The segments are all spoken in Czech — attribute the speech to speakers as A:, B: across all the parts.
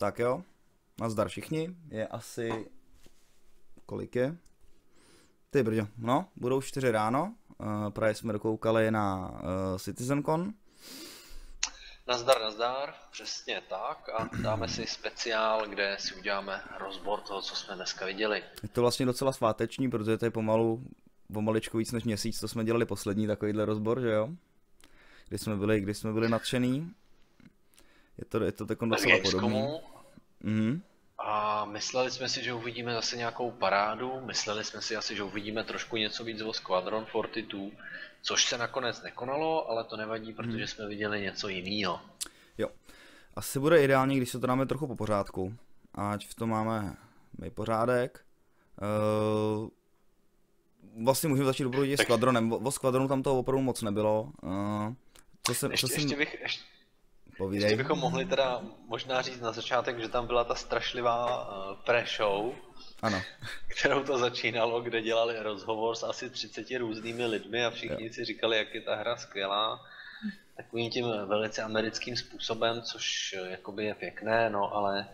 A: Tak jo, nazdar všichni, je asi, kolik je? Ty brďo, no, budou 4 ráno, uh, právě jsme dokoukali na uh, CitizenCon.
B: Nazdar, nazdar, přesně tak a dáme si speciál, kde si uděláme rozbor toho, co jsme dneska viděli.
A: Je to vlastně docela sváteční, protože to je pomalu, pomaličku víc než měsíc, to jsme dělali poslední takovýhle rozbor, že jo? Kdy jsme byli, kdy jsme byli nadšený. Je to, je to takový docela podobný.
B: Mhm. A mysleli jsme si, že uvidíme zase nějakou parádu, mysleli jsme si asi, že uvidíme trošku něco víc o Squadron 42, což se nakonec nekonalo, ale to nevadí, protože mhm. jsme viděli něco jiného.
A: Jo. Asi bude ideální, když se to dáme trochu po pořádku. Ať v tom máme my pořádek. Uh, vlastně můžeme začít opravdu s Squadronem. O Squadronu tam to opravdu moc nebylo. Uh,
B: co jsem, ještě, co jsem... ještě bych, ještě, Povídej. Ještě bychom mohli teda možná říct na začátek, že tam byla ta strašlivá uh, pre-show,
A: ano.
B: kterou to začínalo, kde dělali rozhovor s asi 30 různými lidmi a všichni jo. si říkali, jak je ta hra skvělá. Takovým tím velice americkým způsobem, což eh, jakoby je pěkné, no ale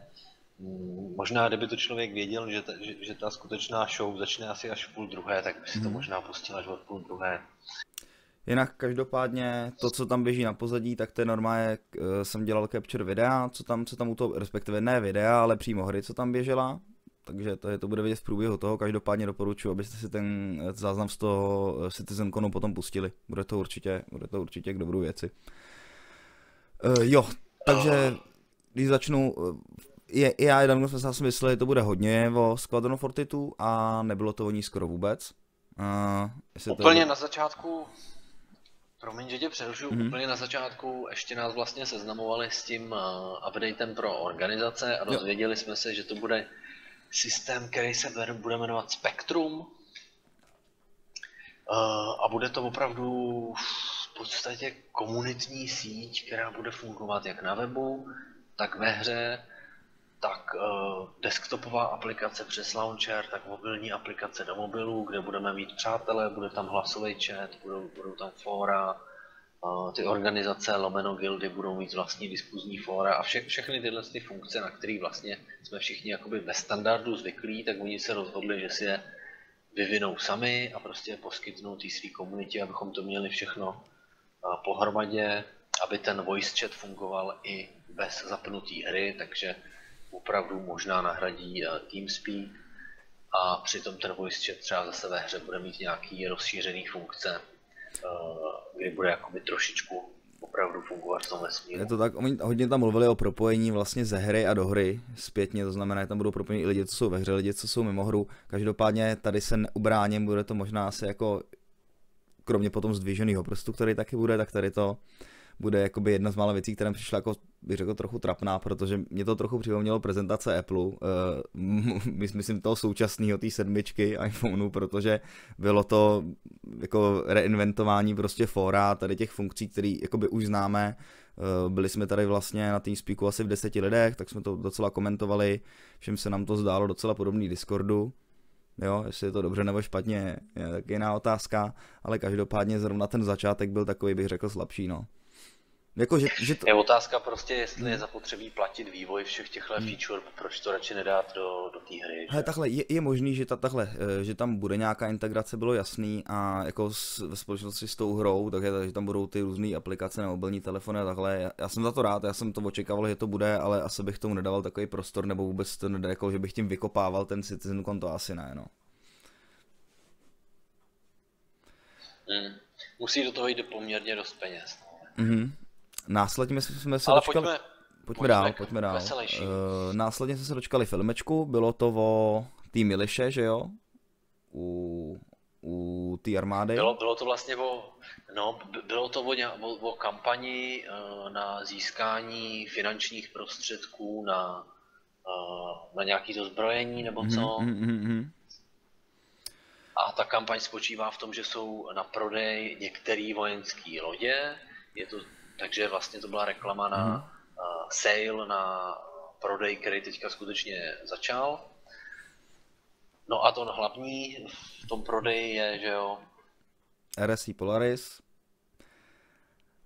B: mm, možná kdyby to člověk věděl, že ta, že, že ta skutečná show začne asi až v půl druhé, tak by si to mm. možná pustil až od půl druhé.
A: Jinak každopádně to, co tam běží na pozadí, tak to je normálně, eh, jsem dělal capture videa, co tam, co tam u toho, respektive ne videa, ale přímo hry, co tam běžela. Takže to, je, to bude vidět v průběhu toho, každopádně doporučuji, abyste si ten eh, záznam z toho eh, Citizen Conu potom pustili. Bude to určitě, bude to určitě k dobrou věci. Uh, jo, takže když začnu, je, já jeden jsme si mysleli, že to bude hodně o Squadron Fortitu a nebylo to o ní skoro vůbec.
B: Uh, Úplně to... na začátku Promiň, že tě přerušu. Mm-hmm. Úplně na začátku ještě nás vlastně seznamovali s tím uh, updatem pro organizace a dozvěděli jo. jsme se, že to bude systém, který se bude jmenovat Spectrum. Uh, a bude to opravdu v podstatě komunitní síť, která bude fungovat jak na webu, tak ve hře, tak uh, desktopová aplikace přes launcher, tak mobilní aplikace do mobilu, kde budeme mít přátelé, bude tam hlasový chat, budou, budou tam fóra, uh, ty organizace lomeno guildy budou mít vlastní diskuzní fóra a vše, všechny tyhle ty funkce, na které vlastně jsme všichni jakoby bez standardu zvyklí, tak oni se rozhodli, že si je vyvinou sami a prostě poskytnou té své komunitě, abychom to měli všechno uh, pohromadě, aby ten voice chat fungoval i bez zapnutý hry, takže opravdu možná nahradí eh, TeamSpeak a přitom ten voice chat třeba zase ve hře bude mít nějaký rozšířený funkce, eh, kdy bude jakoby trošičku opravdu fungovat v tom vesmíru.
A: Je to tak, oni hodně tam mluvili o propojení vlastně ze hry a do hry zpětně, to znamená, že tam budou propojení i lidi, co jsou ve hře, lidi, co jsou mimo hru. Každopádně tady se neubráním, bude to možná asi jako, kromě potom zdviženého prstu, který taky bude, tak tady to bude jakoby jedna z mála věcí, která přišla jako, bych řekl, trochu trapná, protože mě to trochu připomnělo prezentace Apple, uh, myslím toho současného, té sedmičky iPhoneu, protože bylo to jako reinventování prostě fora, tady těch funkcí, které jakoby už známe, uh, byli jsme tady vlastně na TeamSpeaku asi v deseti lidech, tak jsme to docela komentovali, všem se nám to zdálo docela podobný Discordu, Jo, jestli je to dobře nebo špatně, je tak jiná otázka, ale každopádně zrovna ten začátek byl takový, bych řekl, slabší, no.
B: Jako, že, že to... Je otázka prostě, jestli je zapotřebí platit vývoj všech těchto hmm. feature, proč to radši nedát do, do té hry.
A: Hele, takhle, je, je možný, že, ta, takhle, eh, že tam bude nějaká integrace, bylo jasný a jako s, ve společnosti s tou hrou, takže, takže tam budou ty různé aplikace na mobilní telefony a takhle. Já, já, jsem za to rád, já jsem to očekával, že to bude, ale asi bych tomu nedával takový prostor, nebo vůbec to nedal, jako, že bych tím vykopával ten Citizen konto, asi ne, no.
B: Hmm. Musí do toho jít poměrně dost peněz.
A: No. Mm-hmm. Následně jsme se Ale dočkali... Pojďme, pojďme, dál, pojďme dál. Uh, následně jsme se dočkali filmečku, bylo to o té Miliše, že jo? U, u té armády.
B: Bylo, bylo to vlastně o, no, bylo to o, o, o kampani uh, na získání finančních prostředků na, uh, na nějaké dozbrojení nebo co. Mm-hmm, mm-hmm. A ta kampaň spočívá v tom, že jsou na prodej některé vojenské lodě. Je to takže vlastně to byla reklama na mm. uh, sale, na prodej, který teďka skutečně začal. No a to hlavní v tom prodeji je, že jo...
A: RSI Polaris.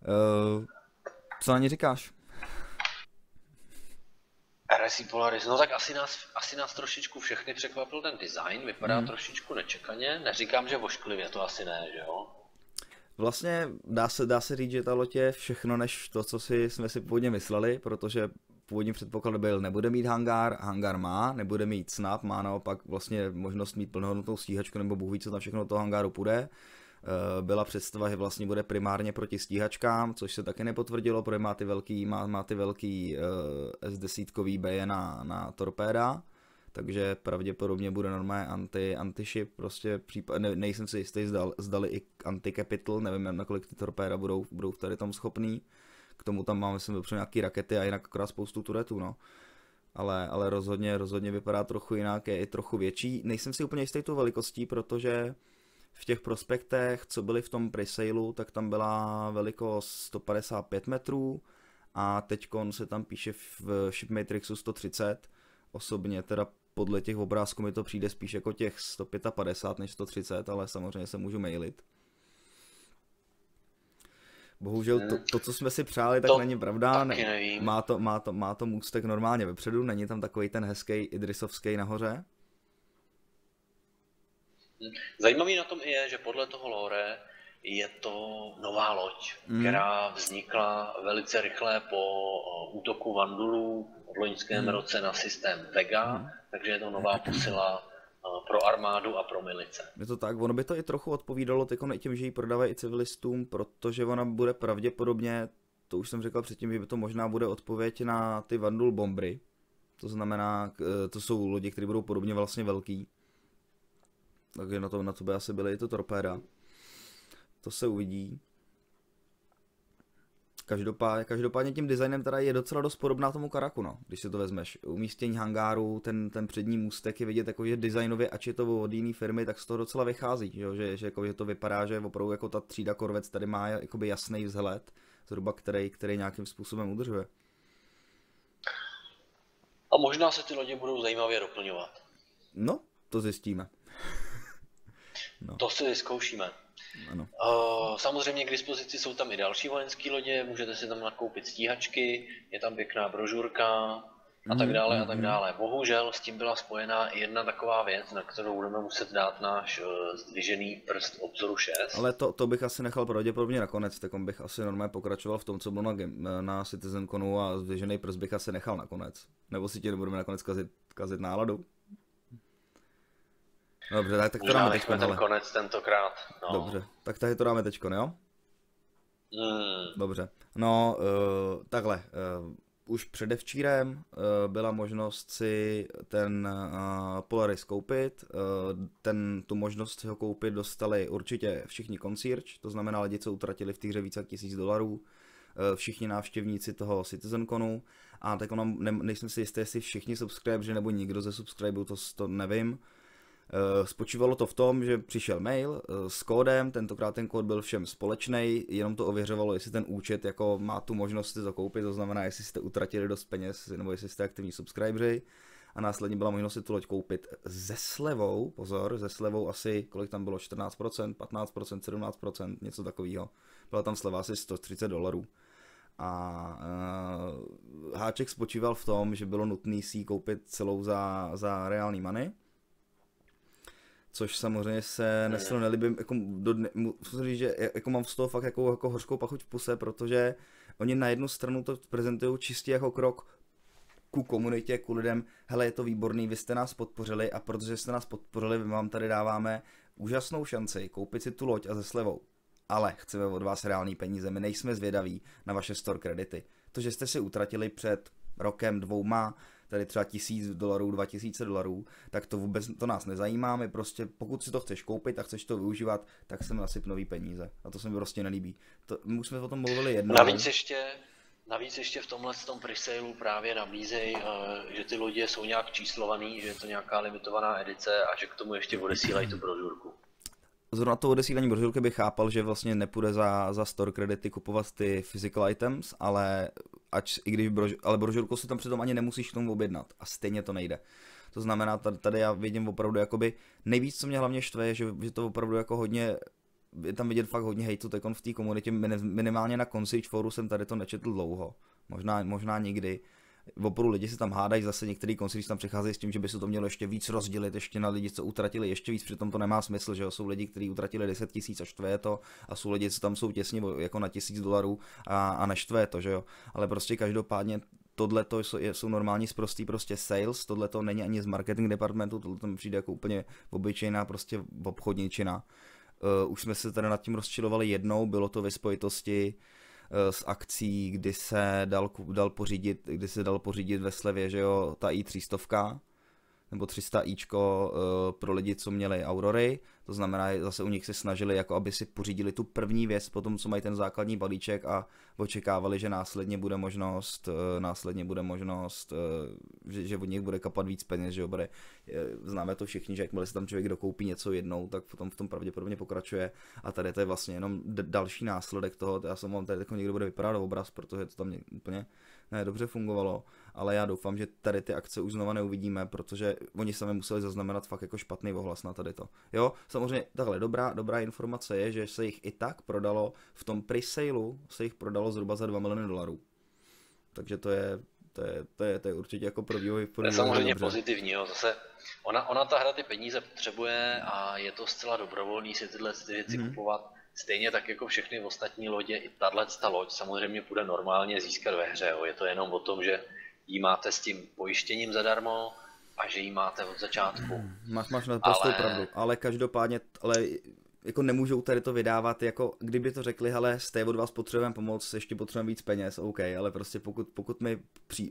A: Uh, co na ně říkáš?
B: RSI Polaris, no tak asi nás, asi nás trošičku všechny překvapil ten design, vypadá hmm. trošičku nečekaně, neříkám, že vošklivě, to asi ne, že jo?
A: Vlastně dá se, dá se říct, že ta loď je všechno než to, co si, jsme si původně mysleli, protože původní předpoklad byl, nebude mít hangár, hangár má, nebude mít snap, má naopak vlastně možnost mít plnohodnotnou stíhačku, nebo Bůh ví, co tam všechno do toho hangáru půjde. Eh, byla představa, že vlastně bude primárně proti stíhačkám, což se taky nepotvrdilo, protože má ty velký, má, má ty velký uh, S10 beje na, na torpéda, takže pravděpodobně bude normálně anti, anti-ship, prostě případ, ne, nejsem si jistý, zdal, zdali i anti-capital, nevím, nakolik ty torpéda budou, budou tady tom schopný, k tomu tam máme, myslím, dopředu nějaký rakety a jinak akorát spoustu turetů, no. Ale, ale rozhodně, rozhodně vypadá trochu jinak, je i trochu větší. Nejsem si úplně jistý tou velikostí, protože v těch prospektech, co byly v tom presailu, tak tam byla velikost 155 metrů a teď se tam píše v Shipmatrixu 130. Osobně teda podle těch obrázků mi to přijde spíš jako těch 155 než 130, ale samozřejmě se můžu mailit. Bohužel to, to, co jsme si přáli, tak to není pravda. Ne, má, to, má, to, má to můstek normálně vepředu, není tam takový ten hezký idrisovský nahoře.
B: Zajímavý na tom je, že podle toho lore je to nová loď, mm. která vznikla velice rychle po útoku Vandulů v loňském mm. roce na systém Vega, mm. takže je to nová posila pro armádu a pro milice.
A: Je to tak, ono by to i trochu odpovídalo i tím, že ji prodávají i civilistům, protože ona bude pravděpodobně, to už jsem řekl předtím, že to možná bude odpověď na ty Vandul bombry. To znamená, e, to jsou lodi, které budou podobně vlastně velký. Takže na to, na to by asi byly i to torpéda. To se uvidí. Každopádně, každopádně tím designem teda je docela dost podobná tomu Karaku, no, když si to vezmeš. Umístění hangáru, ten, ten přední můstek je vidět jako, že designově, ač je to od jiné firmy, tak z toho docela vychází, že, že, že, jako, že to vypadá, že opravdu jako ta třída Corvette tady má jakoby jasný vzhled, zhruba který, který nějakým způsobem udržuje.
B: A možná se ty lodě budou zajímavě doplňovat.
A: No, to zjistíme.
B: no. To si vyzkoušíme.
A: Ano.
B: Samozřejmě k dispozici jsou tam i další vojenské lodě, můžete si tam nakoupit stíhačky, je tam pěkná brožurka a tak mhm, dále a tak mhm. dále. Bohužel s tím byla spojená i jedna taková věc, na kterou budeme muset dát náš uh, zdvižený prst obzoru 6.
A: Ale to, to bych asi nechal pravděpodobně nakonec, tak bych asi normálně pokračoval v tom, co bylo na, na CitizenConu a zdvižený prst bych asi nechal nakonec. Nebo si tě nebudeme nakonec kazit, kazit náladu? Dobře, tak, tak to dáme teď.
B: ten konec tentokrát. No.
A: Dobře, tak tady to dáme teď, jo?
B: Mm.
A: Dobře. No, uh, takhle. Uh, už předevčírem uh, byla možnost si ten uh, Polaris koupit. Uh, ten, tu možnost si ho koupit dostali určitě všichni concierge, to znamená lidi, co utratili v té hře více jak tisíc dolarů. Uh, všichni návštěvníci toho CitizenConu. A tak ono, ne, nejsem si jistý, jestli všichni subscriberi nebo nikdo ze subscriberů, to, to nevím. Eh, spočívalo to v tom, že přišel mail eh, s kódem, tentokrát ten kód byl všem společný, jenom to ověřovalo, jestli ten účet jako má tu možnost si to koupit, to znamená, jestli jste utratili dost peněz, nebo jestli jste aktivní subscriberi. A následně byla možnost si tu loď koupit ze slevou, pozor, ze slevou asi, kolik tam bylo, 14%, 15%, 17%, něco takového. Byla tam sleva asi 130 dolarů. A uh, háček spočíval v tom, že bylo nutné si ji koupit celou za, za reální money což samozřejmě se neslo nelíbím, jako do dne, musím říct, že jako mám z toho fakt jako, jako hořkou pachuť v puse, protože oni na jednu stranu to prezentují čistě jako krok ku komunitě, ku lidem, hele, je to výborný, vy jste nás podpořili a protože jste nás podpořili, my vám tady dáváme úžasnou šanci koupit si tu loď a ze slevou. Ale chceme od vás reální peníze, my nejsme zvědaví na vaše store kredity. To, že jste si utratili před rokem, dvouma, tady třeba tisíc dolarů, dva tisíce dolarů, tak to vůbec to nás nezajímá. My prostě, pokud si to chceš koupit a chceš to využívat, tak se nasyp nový peníze. A to se mi prostě nelíbí. To, my už jsme o tom mluvili jednou.
B: Navíc ještě, Navíc ještě v tomhle tom presailu právě nabízejí, uh, že ty lodě jsou nějak číslovaný, že je to nějaká limitovaná edice a že k tomu ještě odesílají tu brožurku.
A: Zrovna to odesílání brožurky bych chápal, že vlastně nepůjde za, za store kredity kupovat ty physical items, ale ač, i když brož, ale brožurku si tam přitom ani nemusíš k tomu objednat a stejně to nejde. To znamená, tady, tady já vidím opravdu jakoby, nejvíc, co mě hlavně štve, je, že, že to opravdu jako hodně, je tam vidět fakt hodně hejtu tekon v té komunitě, minimálně na Concierge foru jsem tady to nečetl dlouho, možná, možná nikdy, opravdu lidi se tam hádají, zase některý koncert tam přecházejí s tím, že by se to mělo ještě víc rozdělit, ještě na lidi, co utratili ještě víc, přitom to nemá smysl, že jo? jsou lidi, kteří utratili 10 tisíc a štve to a jsou lidi, co tam jsou těsně jako na tisíc dolarů a, a neštve to, že jo, ale prostě každopádně tohle to jsou, jsou normální sprostý prostě sales, tohle to není ani z marketing departmentu, tohle to přijde jako úplně obyčejná prostě obchodničina. Uh, už jsme se tady nad tím rozčilovali jednou, bylo to ve spojitosti uh, s akcí, kdy se dal, dal pořídit, kdy se dal pořídit ve slevě, že jo, ta i300, nebo 300 ičko uh, pro lidi, co měli Aurory, to znamená, zase u nich se snažili, jako aby si pořídili tu první věc, potom co mají ten základní balíček a očekávali, že následně bude možnost, uh, následně bude možnost, uh, že, že od nich bude kapat víc peněz, že bude, známe to všichni, že jakmile si tam člověk dokoupí něco jednou, tak potom v tom pravděpodobně pokračuje. A tady to je vlastně jenom další následek toho, já jsem vám tady jako někdo bude vypadat obraz, protože to tam úplně ne, dobře fungovalo, ale já doufám, že tady ty akce už znova neuvidíme, protože oni sami museli zaznamenat fakt jako špatný ohlas na tady to. Jo, samozřejmě takhle dobrá, dobrá informace je, že se jich i tak prodalo, v tom presailu se jich prodalo zhruba za 2 miliony dolarů. Takže to je, to je, to je, to je určitě jako pro vývoj.
B: To je samozřejmě dobře. pozitivní, jo. Zase ona, ona ta hra ty peníze potřebuje a je to zcela dobrovolný si tyhle ty věci hmm. kupovat Stejně tak jako všechny ostatní lodě, i tahle ta loď samozřejmě bude normálně získat ve hře. Jo. Je to jenom o tom, že ji máte s tím pojištěním zadarmo a že ji máte od začátku. Hmm,
A: máš, máš naprosto ale... pravdu, ale každopádně, ale jako nemůžou tady to vydávat, jako kdyby to řekli, hele, jste od vás potřebujeme pomoc, ještě potřebujeme víc peněz, OK, ale prostě pokud, pokud mi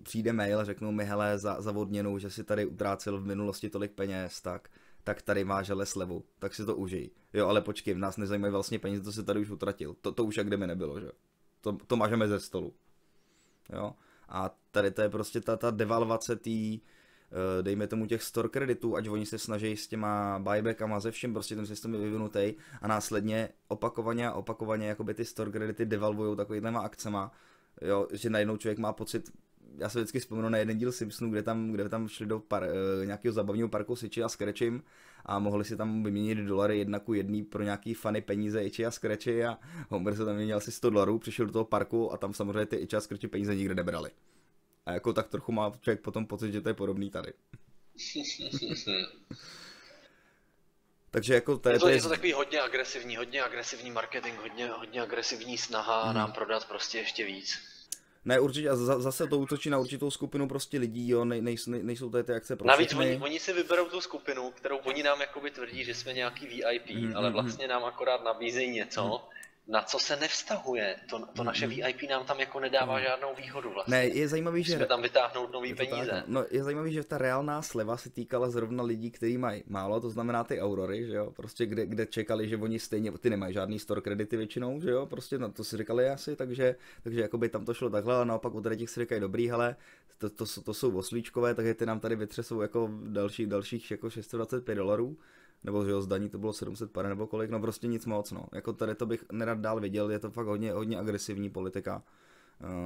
A: přijde mail a řeknou mi, hele, za, za odměnu, že si tady utrácel v minulosti tolik peněz, tak tak tady máš ale slevu, tak si to užij. Jo, ale počkej, v nás nezajímají vlastně peníze, to si tady už utratil. To, to už jak kdyby nebylo, že? To, to mážeme ze stolu. Jo, a tady to je prostě ta, ta devalvace tý, eh, dejme tomu těch store kreditů, ať oni se snaží s těma buybackama, ze všem, prostě ten systém je vyvinutý a následně opakovaně a opakovaně jakoby ty store kredity devalvují takovýhlema akcema, jo, že najednou člověk má pocit, já se vždycky vzpomenu na jeden díl Simpsonu, kde tam, kde tam šli do par, uh, nějakého zabavního parku s Ichi a Scratchem a mohli si tam vyměnit dolary jedna ku jedný pro nějaký fany peníze Ichi a Scratchy a Homer se tam vyměnil asi 100 dolarů, přišel do toho parku a tam samozřejmě ty Ichi a Scratchy peníze nikde nebrali. A jako tak trochu má člověk potom pocit, že to je podobný tady. Takže jako
B: to je, je, to, je to takový hodně agresivní, hodně agresivní marketing, hodně, hodně agresivní snaha hmm. nám prodat prostě ještě víc.
A: Ne, určitě, a zase to útočí na určitou skupinu prostě lidí, jo, nej, nej, nejsou tady ty akce pro
B: Navíc oni, oni si vyberou tu skupinu, kterou oni nám jakoby tvrdí, že jsme nějaký VIP, mm, ale mhm, vlastně nám akorát nabízejí něco, mm na co se nevztahuje. To, to naše mm. VIP nám tam jako nedává mm. žádnou výhodu vlastně.
A: Ne, je zajímavý, že...
B: Jsme tam vytáhnout nový peníze.
A: Tak, no, je zajímavý, že ta reálná sleva se týkala zrovna lidí, kteří mají málo, to znamená ty aurory, že jo, prostě kde, kde čekali, že oni stejně, ty nemají žádný store kredity většinou, že jo, prostě na to si říkali asi, takže, takže jakoby tam to šlo takhle, ale naopak u těch si říkají dobrý, hele, to, to, to, to jsou oslíčkové, takže ty nám tady vytřesou jako dalších, dalších jako 625 dolarů nebo že jo, zdaní to bylo 700 pare nebo kolik, no prostě nic moc, no. Jako tady to bych nerad dál viděl, je to fakt hodně, hodně agresivní politika,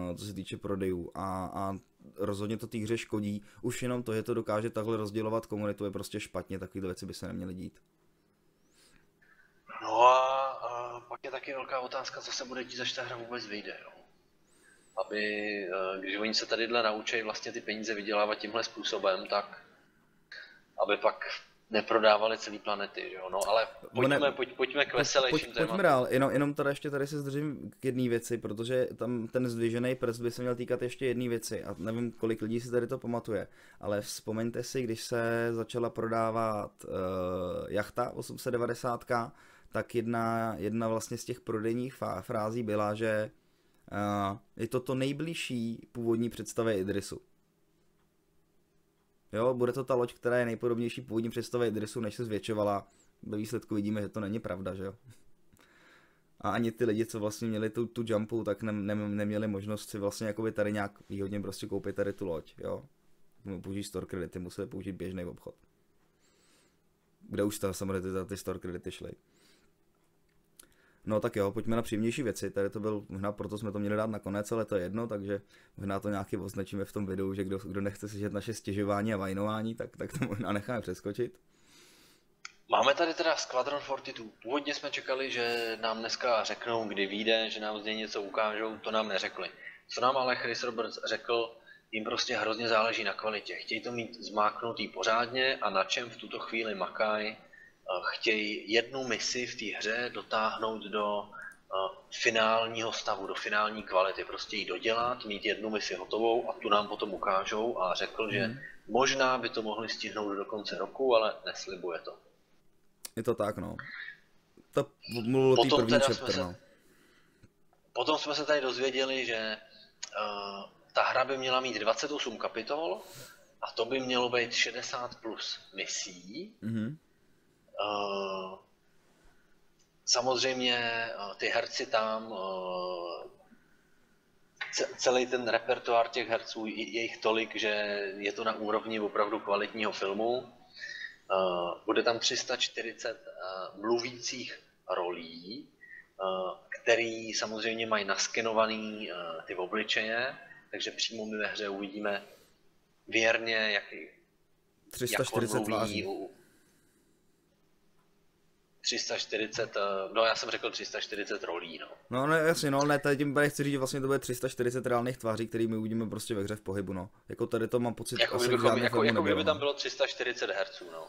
A: uh, co se týče prodejů a, a rozhodně to té hře škodí. Už jenom to, že to dokáže takhle rozdělovat komunitu, je prostě špatně, takovéhle věci by se neměly dít.
B: No a, a pak je taky velká otázka, co se bude dít, až ta hra vůbec vyjde, jo. Aby, eh, když oni se tadyhle naučí vlastně ty peníze vydělávat tímhle způsobem, tak aby pak neprodávali celý planety, že jo? No ale pojďme, ne, pojď, pojďme k veselějším pojď,
A: Pojďme dál, jenom, jenom tady ještě tady se zdržím k jedné věci, protože tam ten zdvižený prst by se měl týkat ještě jedné věci a nevím, kolik lidí si tady to pamatuje, ale vzpomeňte si, když se začala prodávat uh, jachta 890, tak jedna, jedna vlastně z těch prodejních frází byla, že uh, je to to nejbližší původní představě Idrisu. Jo, bude to ta loď, která je nejpodobnější původní představě Idrisu, než se zvětšovala. Ve výsledku vidíme, že to není pravda, že jo. A ani ty lidi, co vlastně měli tu, tu jumpu, tak ne, ne, neměli možnost si vlastně jakoby tady nějak výhodně prostě koupit tady tu loď, jo. Použít store kredity, museli použít běžný obchod. Kde už ta, samozřejmě ty, ty store kredity šly. No tak jo, pojďme na příjemnější věci. Tady to byl, možná proto jsme to měli dát nakonec, ale to je jedno, takže možná to nějaký označíme v tom videu, že kdo, kdo nechce slyšet naše stěžování a vajnování, tak, tak to možná necháme přeskočit.
B: Máme tady teda Squadron 42. Původně jsme čekali, že nám dneska řeknou, kdy vyjde, že nám zde něco ukážou, to nám neřekli. Co nám ale Chris Roberts řekl, jim prostě hrozně záleží na kvalitě. Chtějí to mít zmáknutý pořádně a na čem v tuto chvíli makají. Chtějí jednu misi v té hře dotáhnout do finálního stavu, do finální kvality. Prostě ji dodělat, mít jednu misi hotovou a tu nám potom ukážou a řekl, mm. že mhm. možná by to mohli stihnout do konce roku, ale neslibuje to.
A: Je to tak, no. To mluvilo tý první chapter,
B: se,
A: no.
B: Potom jsme se tady dozvěděli, že uh, ta hra by měla mít 28 kapitol a to by mělo být 60 plus misí. Mm-hmm. Uh, samozřejmě uh, ty herci tam, uh, celý ten repertoár těch herců, je jich tolik, že je to na úrovni opravdu kvalitního filmu. Bude tam 340 mluvících rolí, který samozřejmě mají naskenovaný ty obličeje, takže přímo my ve hře uvidíme věrně, jak,
A: 340 jak tváří. U
B: 340, no já jsem řekl 340 rolí, no.
A: No, no jasně, no, ne, tady tím chci říct, že vlastně to bude 340 reálných tváří, který my uvidíme prostě ve hře v pohybu, no. Jako tady to mám pocit,
B: jako asi kdybychom, jako, jako kdyby tam no. bylo 340 herců, no.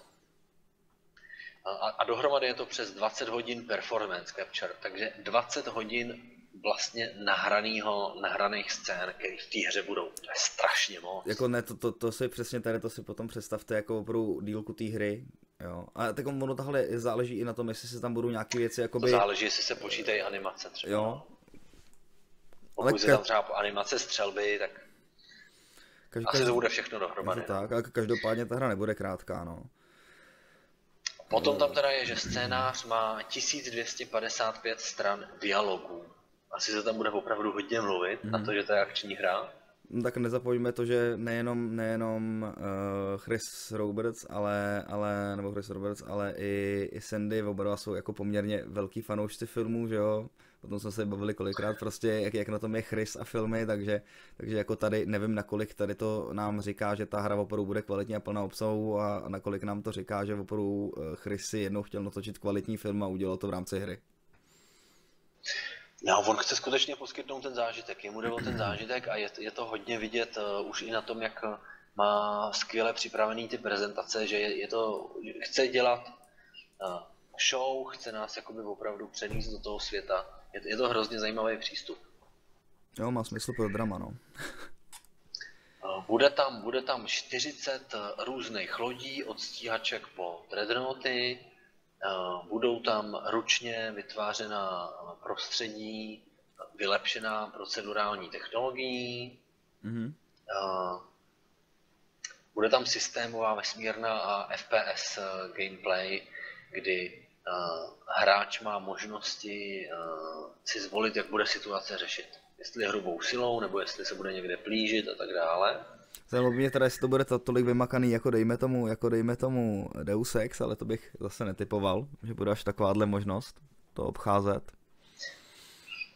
B: A, a dohromady je to přes 20 hodin performance capture, takže 20 hodin vlastně nahranýho, nahraných scén, které v té hře budou. To je strašně moc.
A: Jako ne, to, to, to si přesně tady to si potom představte jako opravdu dílku té hry. Jo. A tak ono tahle záleží i na tom, jestli se tam budou nějaké věci jakoby...
B: Záleží, jestli se počítají animace třeba. Jo. Pokud Ale se tam třeba animace střelby, tak Každý... asi to bude všechno dohromady.
A: No. Tak, a každopádně ta hra nebude krátká, no.
B: Potom tam teda je, že scénář má 1255 stran dialogů asi se tam bude opravdu hodně mluvit mm. na to, že to je akční hra.
A: Tak nezapomeňme to, že nejenom, nejenom uh, Chris Roberts, ale, ale, nebo Chris Roberts, ale i, i Sandy, oba jsou jako poměrně velký fanoušci filmů, že jo. Potom jsme se bavili kolikrát prostě, jak, jak na tom je Chris a filmy, takže, takže jako tady nevím, nakolik tady to nám říká, že ta hra opravdu bude kvalitní a plná obsahu a, a nakolik nám to říká, že opravdu eh, Chris si jednou chtěl natočit kvalitní film a udělal to v rámci hry.
B: No, on chce skutečně poskytnout ten zážitek. Jemu jde o ten zážitek a je, je to hodně vidět uh, už i na tom, jak eh, má skvěle připravený ty prezentace, že je, je to, chce dělat uh, show, chce nás jakoby opravdu přenést do toho světa. Je, je to hrozně zajímavý přístup.
A: Jo, má smysl pro drama, no.
B: Bude tam, bude tam 40 různých lodí, od stíhaček po dreadnoughty, budou tam ručně vytvářená prostředí, vylepšená procedurální technologií, mm-hmm. bude tam systémová vesmírná a FPS eh, gameplay, kdy hráč má možnosti si zvolit, jak bude situace řešit. Jestli hrubou silou, nebo jestli se bude někde plížit a tak dále.
A: Zajímalo mě teda, jestli to bude to tolik vymakaný, jako dejme tomu, jako dejme tomu Deus Ex, ale to bych zase netypoval, že bude až takováhle možnost to obcházet.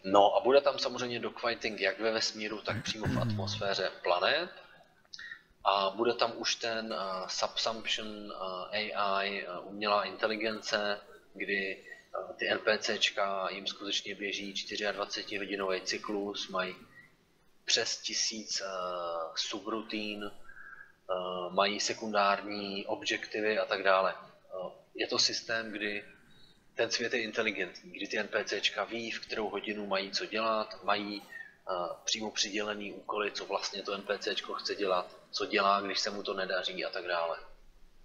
B: No a bude tam samozřejmě dogfighting jak ve vesmíru, tak přímo v atmosféře planet. A bude tam už ten uh, subsumption uh, AI, uh, umělá inteligence, kdy uh, ty NPCčka jim skutečně běží 24 hodinový cyklus, mají přes tisíc uh, subrutín, uh, mají sekundární objektivy a tak dále. Uh, je to systém, kdy ten svět je inteligentní, kdy ty NPCčka ví, v kterou hodinu mají co dělat, mají uh, přímo přidělený úkoly, co vlastně to NPCčko chce dělat, co dělá, když se mu to nedaří a tak dále.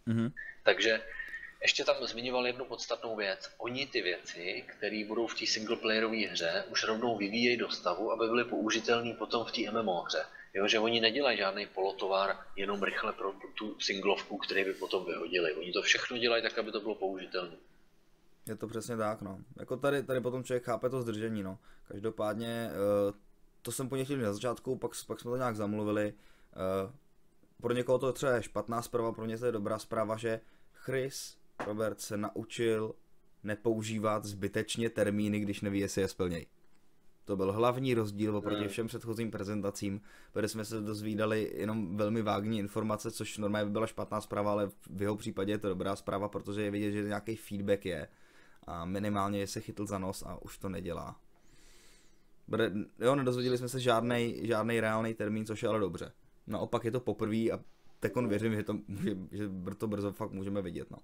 B: Mm-hmm. Takže ještě tam zmiňoval jednu podstatnou věc. Oni ty věci, které budou v té singleplayerové hře, už rovnou vyvíjejí do stavu, aby byly použitelné potom v té MMO hře. Jo, že oni nedělají žádný polotovar jenom rychle pro tu singlovku, který by potom vyhodili. Oni to všechno dělají tak, aby to bylo použitelné.
A: Je to přesně tak, no. Jako tady, tady potom člověk chápe to zdržení, no. Každopádně, uh, to jsem po chtěl na začátku, pak, pak jsme to nějak zamluvili. Uh, pro někoho to třeba je špatná zpráva, pro mě to je dobrá zpráva, že Chris Robert se naučil nepoužívat zbytečně termíny, když neví, jestli je splněj. To byl hlavní rozdíl oproti všem předchozím prezentacím, protože jsme se dozvídali jenom velmi vágní informace, což normálně by byla špatná zpráva, ale v jeho případě je to dobrá zpráva, protože je vidět, že nějaký feedback je a minimálně je se chytl za nos a už to nedělá. Jo, nedozvěděli jsme se žádný, žádný reálný termín, což je ale dobře. Naopak je to poprvé a tak on věřím, že to, může, že to brzo fakt můžeme vidět. No.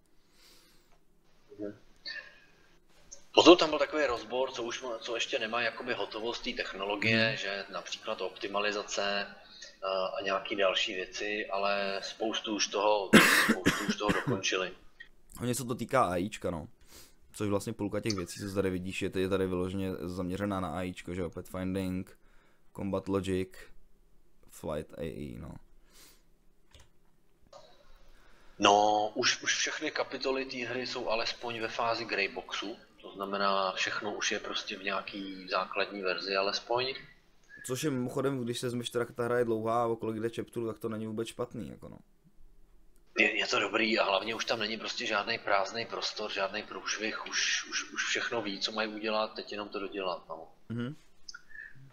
B: Potom tam byl takový rozbor, co, už, co ještě nemá jakoby hotovost té technologie, hmm. že například optimalizace uh, a nějaké další věci, ale spoustu už toho, spoustu už toho dokončili.
A: A něco to týká AIčka, no. Což vlastně půlka těch věcí, co tady vidíš, je tady vyloženě zaměřená na AIčko, že jo, Pathfinding, Combat Logic, Flight AI, no.
B: No, už, už všechny kapitoly té hry jsou alespoň ve fázi greyboxu, to znamená, všechno už je prostě v nějaký základní verzi alespoň.
A: Což je mimochodem, když se zmyš, ta hra je dlouhá a okolo jde chapterů, tak to není vůbec špatný, jako no.
B: Je, je, to dobrý a hlavně už tam není prostě žádný prázdný prostor, žádný průšvih, už, už, už všechno ví, co mají udělat, teď jenom to dodělat, no. Mm-hmm.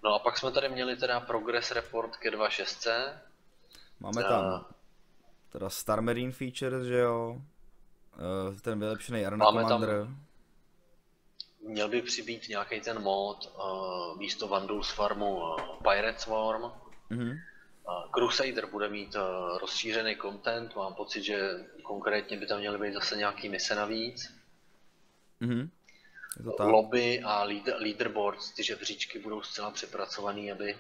B: No a pak jsme tady měli teda progress report ke 2.6.
A: Máme tam uh, teda Star Marine features, že jo? Uh, ten vylepšený Arena Máme Commander. Tam,
B: měl by přibýt nějaký ten mod uh, místo Vandals Farmu uh, Pirate Swarm. Mm-hmm. Uh, Crusader bude mít uh, rozšířený content, mám pocit, že konkrétně by tam měly být zase nějaký mise navíc. Mm-hmm. Lobby a leader, leaderboards, ty žebříčky budou zcela přepracovaný, aby,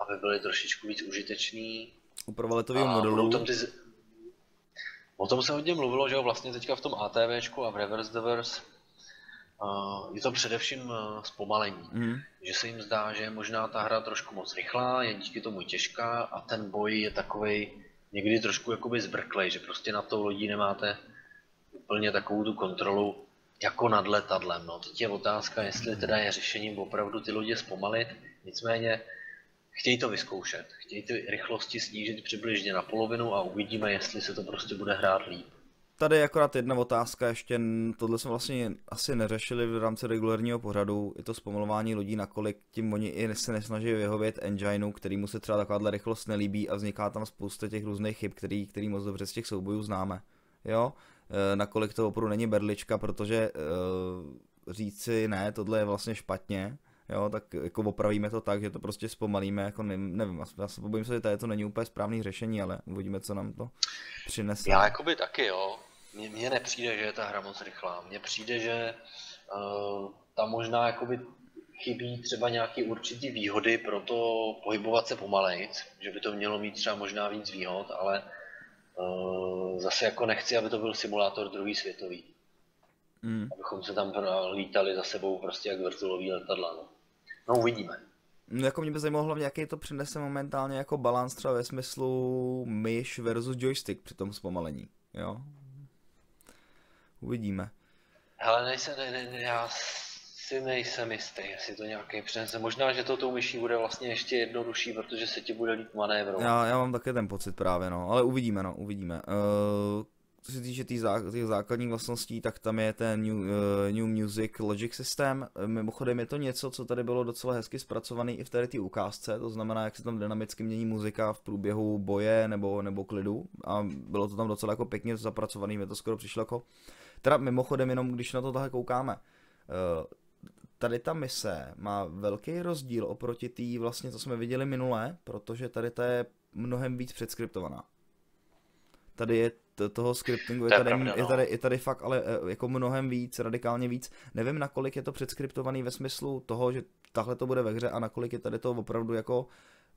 B: aby byly trošičku víc užitečný.
A: Úprava letového modelu. Tam ty,
B: o tom se hodně mluvilo, že jo, vlastně teďka v tom ATVčku a v Reverse Diverse Uh, je to především uh, zpomalení, mm. že se jim zdá, že je možná ta hra trošku moc rychlá, je díky tomu těžká a ten boj je takový někdy trošku jakoby zbrklej, že prostě na tou lodí nemáte úplně takovou tu kontrolu jako nad letadlem. No. Teď je otázka, jestli teda je řešením opravdu ty lodě zpomalit, nicméně chtějí to vyzkoušet, chtějí ty rychlosti snížit přibližně na polovinu a uvidíme, jestli se to prostě bude hrát líp.
A: Tady je akorát jedna otázka, ještě tohle jsme vlastně asi neřešili v rámci regulárního pořadu, je to zpomalování lodí, nakolik tím oni i se nesnaží vyhovět engineu, kterýmu se třeba takováhle rychlost nelíbí a vzniká tam spousta těch různých chyb, který, který moc dobře z těch soubojů známe. Jo, e, nakolik to opravdu není berlička, protože e, říci ne, tohle je vlastně špatně, jo, tak jako opravíme to tak, že to prostě zpomalíme, jako ne, nevím, já se pobojím se, že tady to není úplně správný řešení, ale uvidíme, co nám to přinese.
B: Já jakoby taky, jo, mně, mně nepřijde, že je ta hra moc rychlá. Mně přijde, že uh, tam možná jakoby chybí třeba nějaký určitý výhody pro to pohybovat se pomalejc, že by to mělo mít třeba možná víc výhod, ale uh, zase jako nechci, aby to byl simulátor druhý světový. Mm. Abychom se tam lítali za sebou prostě jak vrtulový letadla. No, no uvidíme.
A: No, jako mě by zajímalo hlavně, jaký to přinese momentálně jako balans třeba ve smyslu myš versus joystick při tom zpomalení. Jo? Uvidíme.
B: Hele, nejsem, ne, ne, ne, já si nejsem jistý, jestli to nějaký přinese. Možná, že to tou myší bude vlastně ještě jednodušší, protože se ti bude líp manévrovat.
A: Já, já mám také ten pocit právě, no, ale uvidíme, no, uvidíme. Uh, co se týče těch zá, základních vlastností, tak tam je ten New, uh, New Music Logic System. Mimochodem je to něco, co tady bylo docela hezky zpracovaný i v té té ukázce, to znamená, jak se tam dynamicky mění muzika v průběhu boje nebo, nebo klidu a bylo to tam docela jako pěkně zapracovaný, mě to skoro přišlo jako Teda mimochodem, jenom když na to takhle koukáme, eh, tady ta mise má velký rozdíl oproti té vlastně, co jsme viděli minule, protože tady ta je mnohem víc předskriptovaná. Tady je toho scriptingu je, tady, pravda, no. je, tady, je tady fakt ale eh, jako mnohem víc, radikálně víc. Nevím, nakolik je to předskriptovaný ve smyslu toho, že tahle to bude ve hře a nakolik je tady to opravdu jako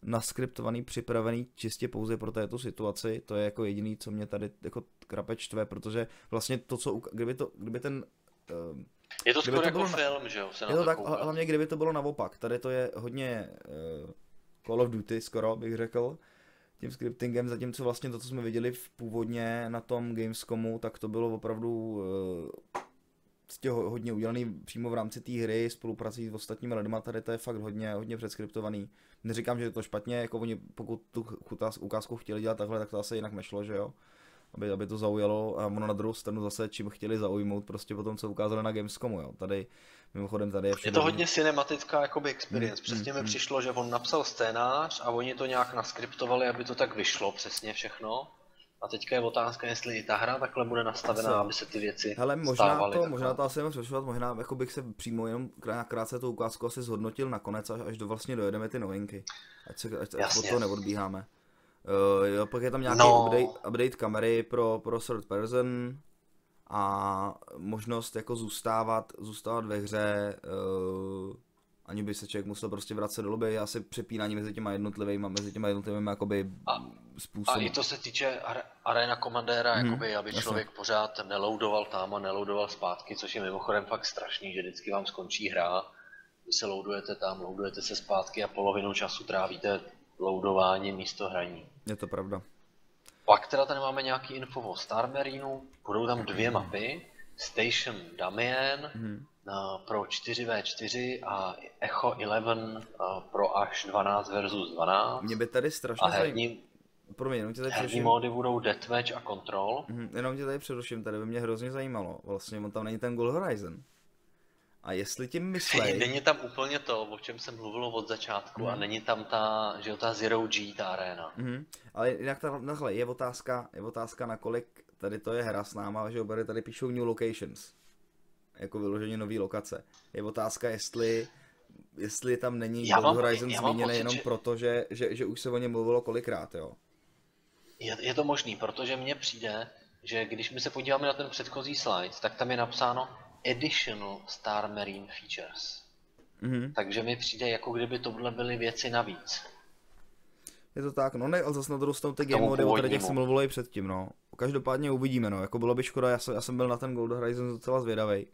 A: naskriptovaný, připravený čistě pouze pro této situaci, to je jako jediný, co mě tady jako krape čtve, protože vlastně to, co, kdyby, to, kdyby ten
B: uh, je to skoro to jako na, film, že jo?
A: Se je to, to tak, ale hlavně kdyby to bylo naopak. Tady to je hodně uh, Call of Duty skoro, bych řekl, tím scriptingem, zatímco vlastně to, co jsme viděli v původně na tom Gamescomu, tak to bylo opravdu uh, hodně udělaný přímo v rámci té hry, spoluprací s ostatními lidmi, tady to je fakt hodně, hodně předskriptovaný. Neříkám, že je to špatně, jako oni pokud tu ukázku chtěli dělat takhle, tak to asi jinak nešlo, že jo aby, aby to zaujalo a ono na druhou stranu zase čím chtěli zaujmout prostě po tom, co ukázali na Gamescomu, jo. Tady mimochodem tady je
B: Je to hodně cinematická jakoby experience, mm, přesně mm, mi mm. přišlo, že on napsal scénář a oni to nějak naskriptovali, aby to tak vyšlo přesně všechno A teďka je otázka, jestli i ta hra takhle bude nastavená,
A: Co?
B: aby se ty věci
A: Hele, možná
B: stávaly
A: to,
B: takhle.
A: možná to asi jenom přešovat, možná jako bych se přímo jenom krá- krátce tu ukázku asi zhodnotil nakonec, až, až do vlastně dojedeme ty novinky. Ať se ať, ať od toho neodbíháme. Uh, jo, pak je tam nějaký
B: No.
A: update, update kamery pro, pro third person a možnost jako zůstávat, zůstávat ve hře, uh, ani by se člověk musel prostě vracet do lobby, asi přepínání mezi těma jednotlivými, mezi těma jednotlivými jakoby
B: A- A
A: způsoby.
B: i to se týče are- Arena Commandera,
A: Mhm,
B: jakoby, aby
A: jasně.
B: člověk pořád neloudoval tam a neloudoval zpátky, což je mimochodem fakt strašný, že vždycky vám skončí hra, vy se loudujete tam, loudujete se zpátky a polovinu času trávíte loudování místo hraní.
A: Je to pravda.
B: Pak teda tady máme nějaký info o Star Marinu, budou tam dvě mapy, Station Damien
A: Mhm.
B: na, pro 4v4 a Echo 11 a pro až 12 versus 12.
A: Mě by tady
B: A
A: strašně zajímalo.
B: herní,
A: Pro mě, jenom tě tady přeruším.
B: módy budou Deathmatch a Control.
A: Mhm, Jenom tě tady přeruším, tady by mě hrozně zajímalo. Vlastně on tam není ten Gold Horizon. A jestli tím myslej...
B: Není tam úplně to, o čem jsem mluvil od začátku, a
A: Mhm.
B: není tam ta, že jo, ta Zero G, ta arena.
A: Mhm. Ale jinak ta, nahle, je otázka, je otázka na kolik tady to je hra s náma, že oba tady píšou new locations. Jako vyloženě nový lokace. Je otázka, jestli jestli tam není
B: Já
A: Gold
B: mám-
A: Horizon
B: já
A: zmíněný
B: pocit,
A: jenom
B: že-
A: proto, že, že, že už se o něm mluvilo kolikrát, jo.
B: Je, je to možný, protože mně přijde, že když my se podíváme na ten předchozí slide, tak tam je napsáno Additional Star Marine Features.
A: Mhm.
B: Takže mi přijde, jako kdyby tohle byly věci navíc.
A: Je to tak, no ne, ale zase na druhou stranu ty game mody, o kterých jsem mluvil i předtím, no. Každopádně uvidíme, no, jako bylo by škoda, já jsem, já jsem byl na ten Gold Horizon docela zvědavý.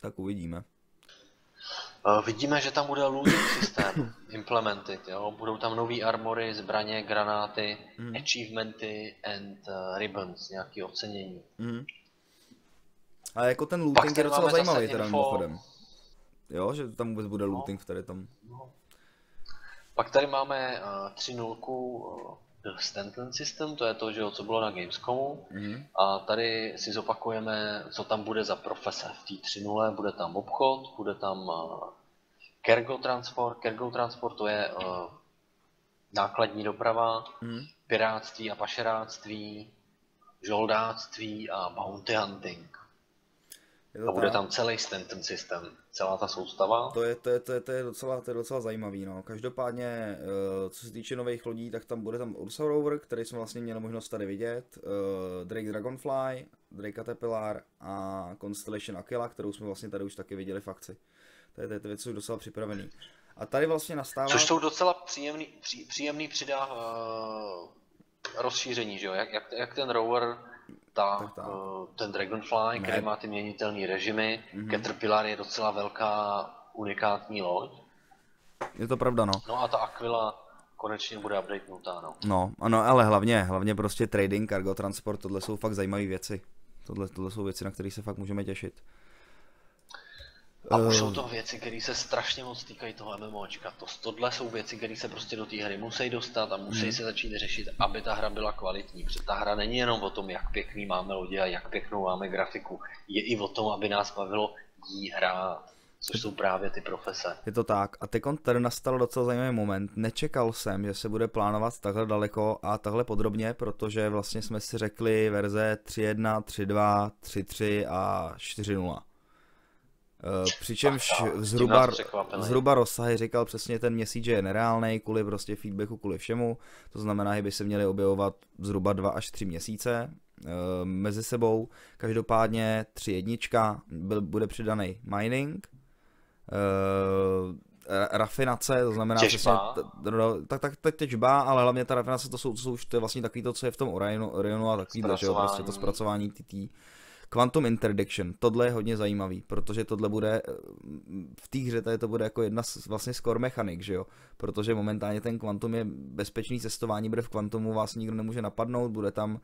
A: Tak uvidíme.
B: Uh, vidíme, že tam bude looting systém implemented, jo? Budou tam nový armory, zbraně, granáty,
A: Mhm.
B: achievementy and uh, ribbons, nějaký ocenění.
A: Mhm. A jako ten looting je docela zajímavý teda
B: info-
A: mimochodem. Jo, že tam vůbec bude looting v tady tom.
B: No. Pak tady máme uh, 3.0 uh, The Stanton System, to je to, že jo, co bylo na Gamescomu.
A: Mhm.
B: A tady si zopakujeme, co tam bude za profese. V té 3.0 bude tam obchod, bude tam uh, cargo transport. Cargo transport to je uh, nákladní doprava,
A: Mhm.
B: piráctví a pašeráctví, žoldáctví a bounty hunting.
A: Je
B: A
A: to
B: bude tam celý Stanton systém, celá ta soustava.
A: To je, to, je, to, je, to, je docela, to je docela zajímavý, no. Každopádně, eh, co se týče nových lodí, tak tam bude tam Ursa Rover, který jsme vlastně měli možnost tady vidět, eh, Drake Dragonfly, Drake Caterpillar a Constellation Aquila, kterou jsme vlastně tady už taky viděli v akci. Tady ty, ty věci jsou docela připravený. A tady vlastně nastává...
B: Což jsou docela příjemný, pří, příjemný přidá uh, rozšíření, že jo? Jak, jak, jak ten rover, tak,
A: Tak tak.
B: Uh, ten Dragonfly,
A: Ne.
B: který má ty měnitelné režimy.
A: Mhm.
B: Caterpillar je docela velká unikátní loď.
A: Je to pravda, no.
B: No a ta Aquila konečně bude updatenutá, no.
A: No, ano, ale hlavně, hlavně prostě trading, cargo transport, tohle jsou fakt zajímavé věci. Tohle, tohle jsou věci, na které se fakt můžeme těšit.
B: A už
A: Eh,
B: jsou to věci, které se strašně moc týkají toho MMOčka. To, tohle jsou věci, které se prostě do té hry musí dostat a musí
A: Mhm.
B: se začít řešit, aby ta hra byla kvalitní. Protože ta hra není jenom o tom, jak pěkný máme lodě a jak pěknou máme grafiku. Je i o tom, aby nás bavilo jí hrát. Což jsou právě ty profese.
A: Je to tak. A teď tady nastal docela zajímavý moment. Nečekal jsem, že se bude plánovat takhle daleko a takhle podrobně, protože vlastně jsme si řekli verze 3.1, 3.2, 3.3 a 4.0. Eh, Přičemž zhruba, zhruba rozsahy říkal přesně ten měsíc, že je nereálný kvůli prostě feedbacku, kvůli všemu. To znamená, že by se měly objevovat zhruba 2 až 3 měsíce eh, mezi sebou. Každopádně 3 jednička, byl, bude přidaný mining, uh, rafinace, to znamená
B: Těžba.
A: přesně, no, tak, tak, tak těžba, ale hlavně ta rafinace, to jsou, to jsou už to je vlastně takový to, co je v tom Orionu, Orionu a takový, že jo, prostě to zpracování TT. Quantum Interdiction, tohle je hodně zajímavý, protože tohle bude, eh, v té hře tady to bude jako jedna z, vlastně score mechanik, že jo, protože momentálně ten Quantum je bezpečný cestování, bude v Quantumu vás nikdo nemůže napadnout, bude tam,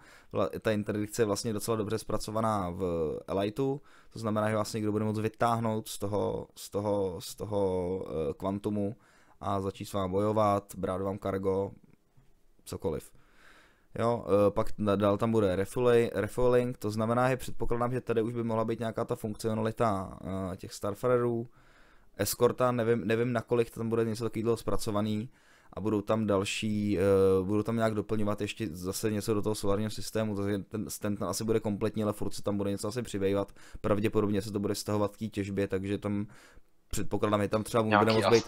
A: ta interdikce je vlastně docela dobře zpracovaná v Elitu, to znamená, že vás někdo bude moct vytáhnout z toho, z toho, z toho uh, Quantumu a začít s vámi bojovat, brát vám cargo, cokoliv. Jo, eh, pak dál tam bude refueling, refueling, to znamená, že předpokládám, že tady už by mohla být nějaká ta funkcionalita eh, těch Starfarerů, eskorta, nevím, nevím nakolik tam bude něco takového zpracovaný, a budou tam další, uh, budou tam nějak doplňovat ještě zase něco do toho solárního systému, takže ten stand tam asi bude kompletní, ale furt se tam bude něco asi přibývat. Pravděpodobně se to bude stahovat k té těžbě, takže tam předpokládám, je tam třeba
B: bude moct být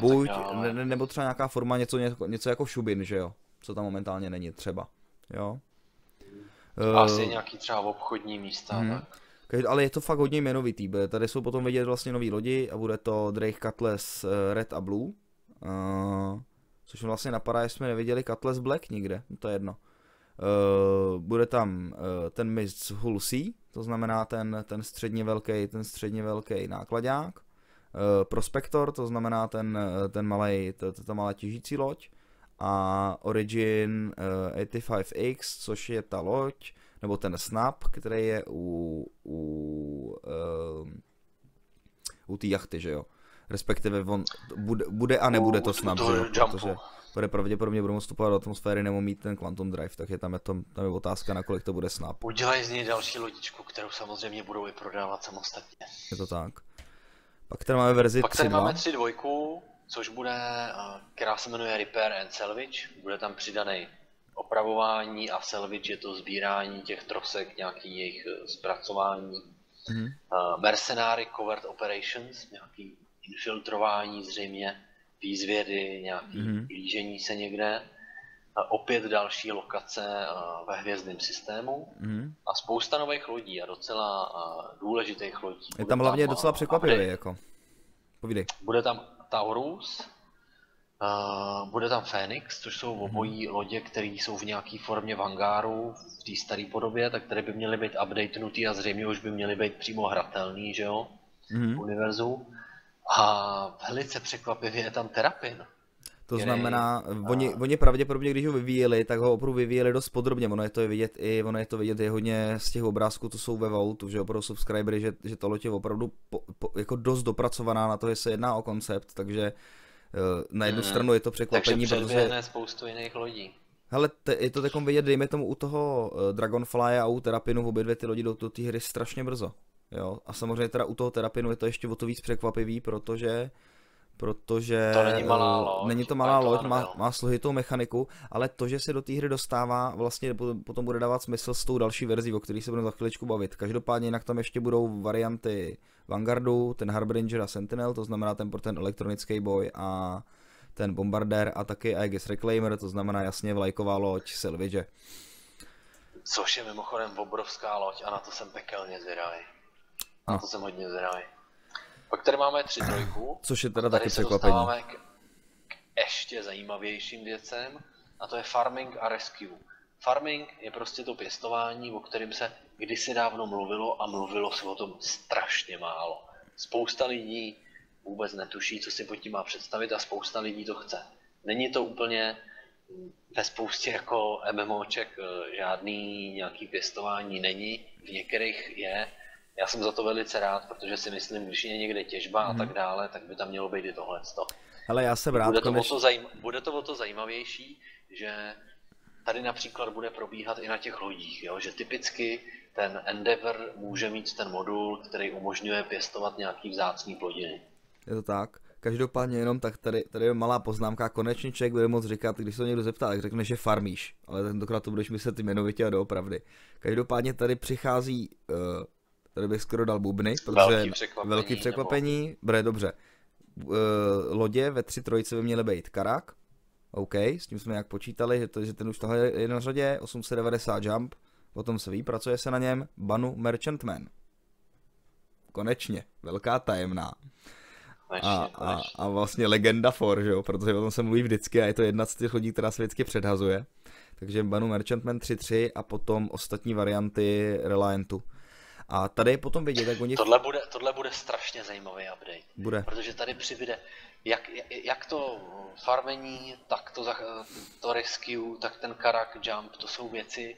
A: buď, ne, nebo třeba nějaká forma něco, něco, něco jako šubin, že jo, co tam momentálně není třeba, jo.
B: Asi uh, nějaký třeba obchodní místa, hmm. tak.
A: Ale je to fakt hodně jmenovitý. Tady jsou potom vidět vlastně nový lodi a bude to Drake Cutlass eh, Red a Blue. Uh, což vlastně napadá, že jsme neviděli Cutlass Black nikde, no to je jedno. Uh, bude tam uh, ten Mist Hull Sea, to znamená ten, ten středně velký, ten středně velký nákladák. Uh, Prospector, to znamená ten, ten malý, ta malá těžící loď a Origin uh, 85X, což je ta loď, nebo ten Snap, který je u, u, uh, u té jachty, že jo. Respektive on bude, bude a nebude to Snap, že jo, protože bude pravděpodobně budou vstupovat do atmosféry nebo mít ten Quantum Drive, tak je tam je, to, tam je otázka, na kolik to bude Snap.
B: Udělají z něj další lodičku, kterou samozřejmě budou i prodávat samostatně.
A: Je to tak. Pak tady máme verzi
B: Pak tady 3.2. máme 3.2, což bude, eh, která se jmenuje Repair and Salvage. Bude tam přidaný opravování a salvage je to sbírání těch trosek, nějaký jejich eh, zpracování. Mm-hmm. Mercenary Covert Operations, nějaký infiltrování zřejmě, výzvědy, nějaký mm-hmm. blížení se někde. A opět další lokace ve hvězdném systému mm-hmm. a spousta nových lodí a docela důležitých lodí.
A: Je tam hlavně tam, docela překvapivý, jako. Povídej.
B: Bude tam Taurus, uh, bude tam Phoenix, což jsou mhm. obojí lodě, které jsou v nějaké formě v hangáru, v té staré podobě, tak které by měly být updatenutý a zřejmě už by měly být přímo hratelný, že jo, mm-hmm. v univerzu. A velice překvapivě je tam Terapin.
A: To znamená, oni, oni pravděpodobně, když ho vyvíjeli, tak ho opravdu vyvíjeli dost podrobně. Ono je to vidět i, ono je to vidět i hodně z těch obrázků, co jsou ve Vaultu, že pro subscribery, že, že to loď je opravdu po, po, jako dost dopracovaná na to, že se jedná o koncept, takže uh, na jednu hmm. stranu je to překvapení,
B: takže protože... spoustu jiných lodí.
A: Hele, te, je to takom vidět, dejme tomu u toho uh, Dragonfly a u Terapinu, obě dvě ty lodi jdou do té hry strašně brzo. Jo? A samozřejmě teda u toho Terapinu je to ještě o to víc překvapivý, protože protože
B: to není, malá loď,
A: není to malá loď, má, má složitou mechaniku, ale to, že se do té hry dostává, vlastně potom bude dávat smysl s tou další verzí, o které se budeme za chviličku bavit. Každopádně jinak tam ještě budou varianty Vanguardu, ten Harbinger a Sentinel, to znamená ten pro ten elektronický boj a ten Bombarder a taky Aegis Reclaimer, to znamená jasně vlajková loď Salvage.
B: Což je mimochodem obrovská loď a na to jsem pekelně zvědavý. Na to jsem hodně zvědavý. Pak tady máme tři trojku.
A: Což je teda taky překvapení. Tady
B: k, k ještě zajímavějším věcem a to je farming a rescue. Farming je prostě to pěstování, o kterém se kdysi dávno mluvilo a mluvilo se o tom strašně málo. Spousta lidí vůbec netuší, co si pod tím má představit a spousta lidí to chce. Není to úplně ve spoustě jako MMOček eh, žádný nějaký pěstování není, v některých je, já jsem za to velice rád, protože si myslím, když je někde těžba hmm. a tak mhm. dále, tak by tam mělo být i tohle.
A: Ale já jsem rád,
B: bude to, konec... o to zajím... bude to o to zajímavější, že tady například bude probíhat i na těch lodích, jo? že typicky ten Endeavor může mít ten modul, který umožňuje pěstovat nějaký vzácný plodiny.
A: Je to tak. Každopádně jenom tak tady, tady je malá poznámka, konečně člověk bude moct říkat, když se někdo zeptá, tak řekne, že farmíš, ale tentokrát to budeš myslet jmenovitě a doopravdy. Každopádně tady přichází uh, tady bych skoro dal bubny, protože velký překvapení, velký překvapení nebo... bude dobře. Uh, lodě ve tři trojice by měly být Karak, OK, s tím jsme nějak počítali, že, to, že ten už tohle je na řadě, 890 jump, potom se ví, pracuje se na něm, Banu Merchantman. Konečně, velká tajemná. A, a, a vlastně legenda for, že jo, protože o tom se mluví vždycky a je to jedna z těch lodí, která se vždycky předhazuje. Takže Banu Merchantman 3.3 a potom ostatní varianty Reliantu. A tady je potom vidět, jak oni...
B: Tohle bude, tohle bude strašně zajímavý update.
A: Bude.
B: Protože tady přibude jak, jak to farmení, tak to, to rescue, tak ten karak jump, to jsou věci,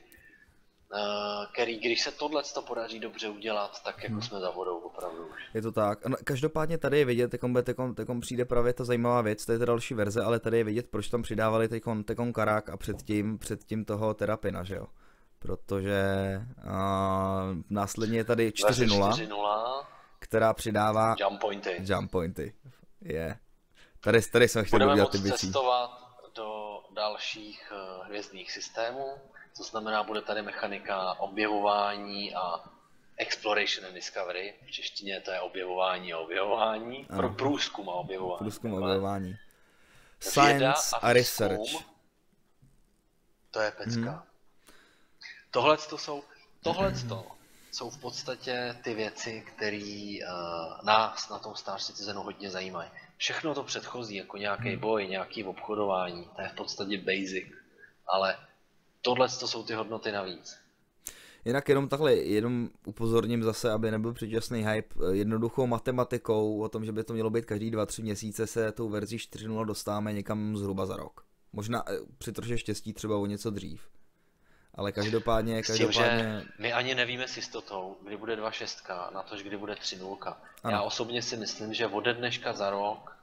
B: eh, který, když se tohle to podaří dobře udělat, tak jako hmm. jsme za vodou opravdu už.
A: Je to tak. No, každopádně tady je vidět, tekom, tekom, tekom přijde právě ta zajímavá věc, to je ta další verze, ale tady je vidět, proč tam přidávali tekom, tekom karák a předtím, předtím toho terapina, že jo protože uh, následně je tady 4.0, která přidává
B: jump pointy.
A: Jump pointy. Je. Tady, tady jsem chtěl
B: Budeme
A: udělat ty věci.
B: cestovat do dalších eh, hvězdných systémů, to znamená, bude tady mechanika objevování a exploration and discovery. V češtině to je objevování a objevování. Pro průzkum a objevování.
A: Průzkum a objevování. Science a
B: výzkum,
A: research.
B: To je pecka.
A: Mhm.
B: Tohle to jsou, tohle to jsou v podstatě ty věci, které uh, nás na tom Star Citizenu hodně zajímají. Všechno to předchozí, jako nějaký
A: Mhm.
B: boj, nějaký obchodování, to je v podstatě basic. Ale tohle to jsou ty hodnoty navíc.
A: Jinak jenom takhle, jenom upozorním zase, aby nebyl předčasný hype, eh, jednoduchou matematikou o tom, že by to mělo být každý 2-3 měsíce, se tou verzí 4.0 dostáváme někam zhruba za rok. Možná eh, při troše štěstí třeba o něco dřív. Ale každopádně,
B: S tím,
A: každopádně,
B: že my ani nevíme s jistotou, kdy bude 2.6, na tož kdy bude 3.0.
A: Ano.
B: Já osobně si myslím, že ode dneška za rok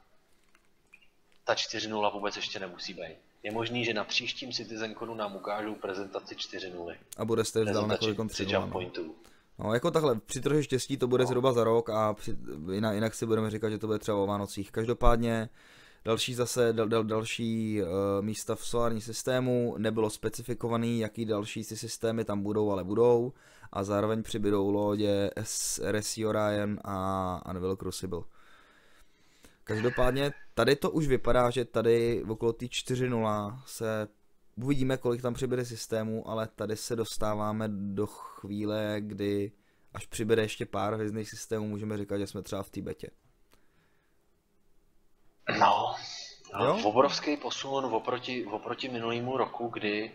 B: ta 4.0 vůbec ještě nemusí být. Je možný, že na příštím CitizenConu nám ukážou prezentaci 4.0.
A: a bude jste vzdal na kolik
B: při
A: 3.0.
B: jump
A: No.
B: pointů.
A: no, jako takhle, při troše štěstí to bude
B: No.
A: zhruba za rok a při, jinak, jinak si budeme říkat, že to bude třeba o Vánocích. Každopádně, Další zase, dal, dal, další uh, místa v solární systému, nebylo specifikovaný, jaký další si systémy tam budou, ale budou. A zároveň přibydou lodě RSC Orion a Anvil Crucible. Každopádně tady to už vypadá, že tady okolo té 4.0 se uvidíme, kolik tam přibyde systémů, ale tady se dostáváme do chvíle, kdy až přibyde ještě pár hvězdných systémů, můžeme říkat, že jsme třeba v té betě.
B: No,
A: Jo?
B: v obrovský posun oproti, oproti minulýmu roku, kdy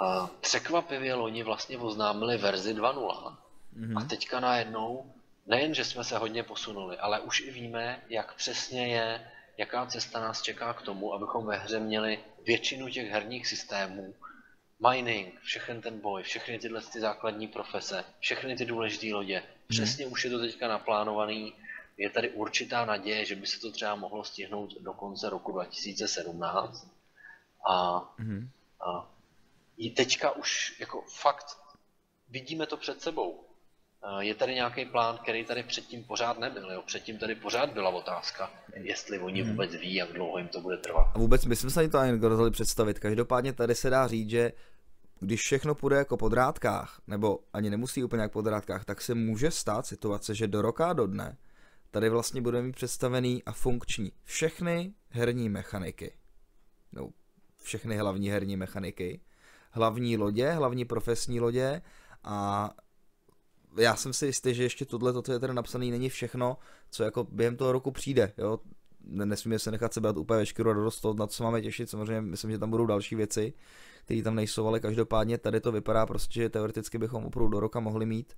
B: uh, překvapivě loni vlastně oznámili verzi 2.0
A: Mhm.
B: a teďka najednou nejen, že jsme se hodně posunuli, ale už i víme, jak přesně je, jaká cesta nás čeká k tomu, abychom ve hře měli většinu těch herních systémů, mining, všechen ten boj, všechny tyhle ty základní profese, všechny ty důležité lodě. Přesně už je to teďka naplánovaný. Je tady určitá naděje, že by se to třeba mohlo stihnout do konce roku 2017. A,
A: Mhm.
B: a i teďka už jako fakt vidíme to před sebou. Je tady nějaký plán, který tady předtím pořád nebyl. Jo? Předtím tady pořád byla otázka, jestli oni
A: Mhm.
B: vůbec ví, jak dlouho jim to bude trvat.
A: A vůbec my jsme se ani to ani nedokázali představit. Každopádně tady se dá říct, že když všechno půjde jako po drátkách, nebo ani nemusí úplně jak po drátkách, tak se může stát situace, že do roka a do dne tady vlastně budeme mít představený a funkční všechny herní mechaniky. No, všechny hlavní herní mechaniky. Hlavní lodě, hlavní profesní lodě a já jsem si jistý, že ještě tohle, co je tady napsané, není všechno, co jako během toho roku přijde, jo. Ne- Nesmíme se nechat sebrat úplně veškerou radost na co máme těšit, samozřejmě myslím, že tam budou další věci, které tam nejsou, ale každopádně tady to vypadá prostě, že teoreticky bychom opravdu do roka mohli mít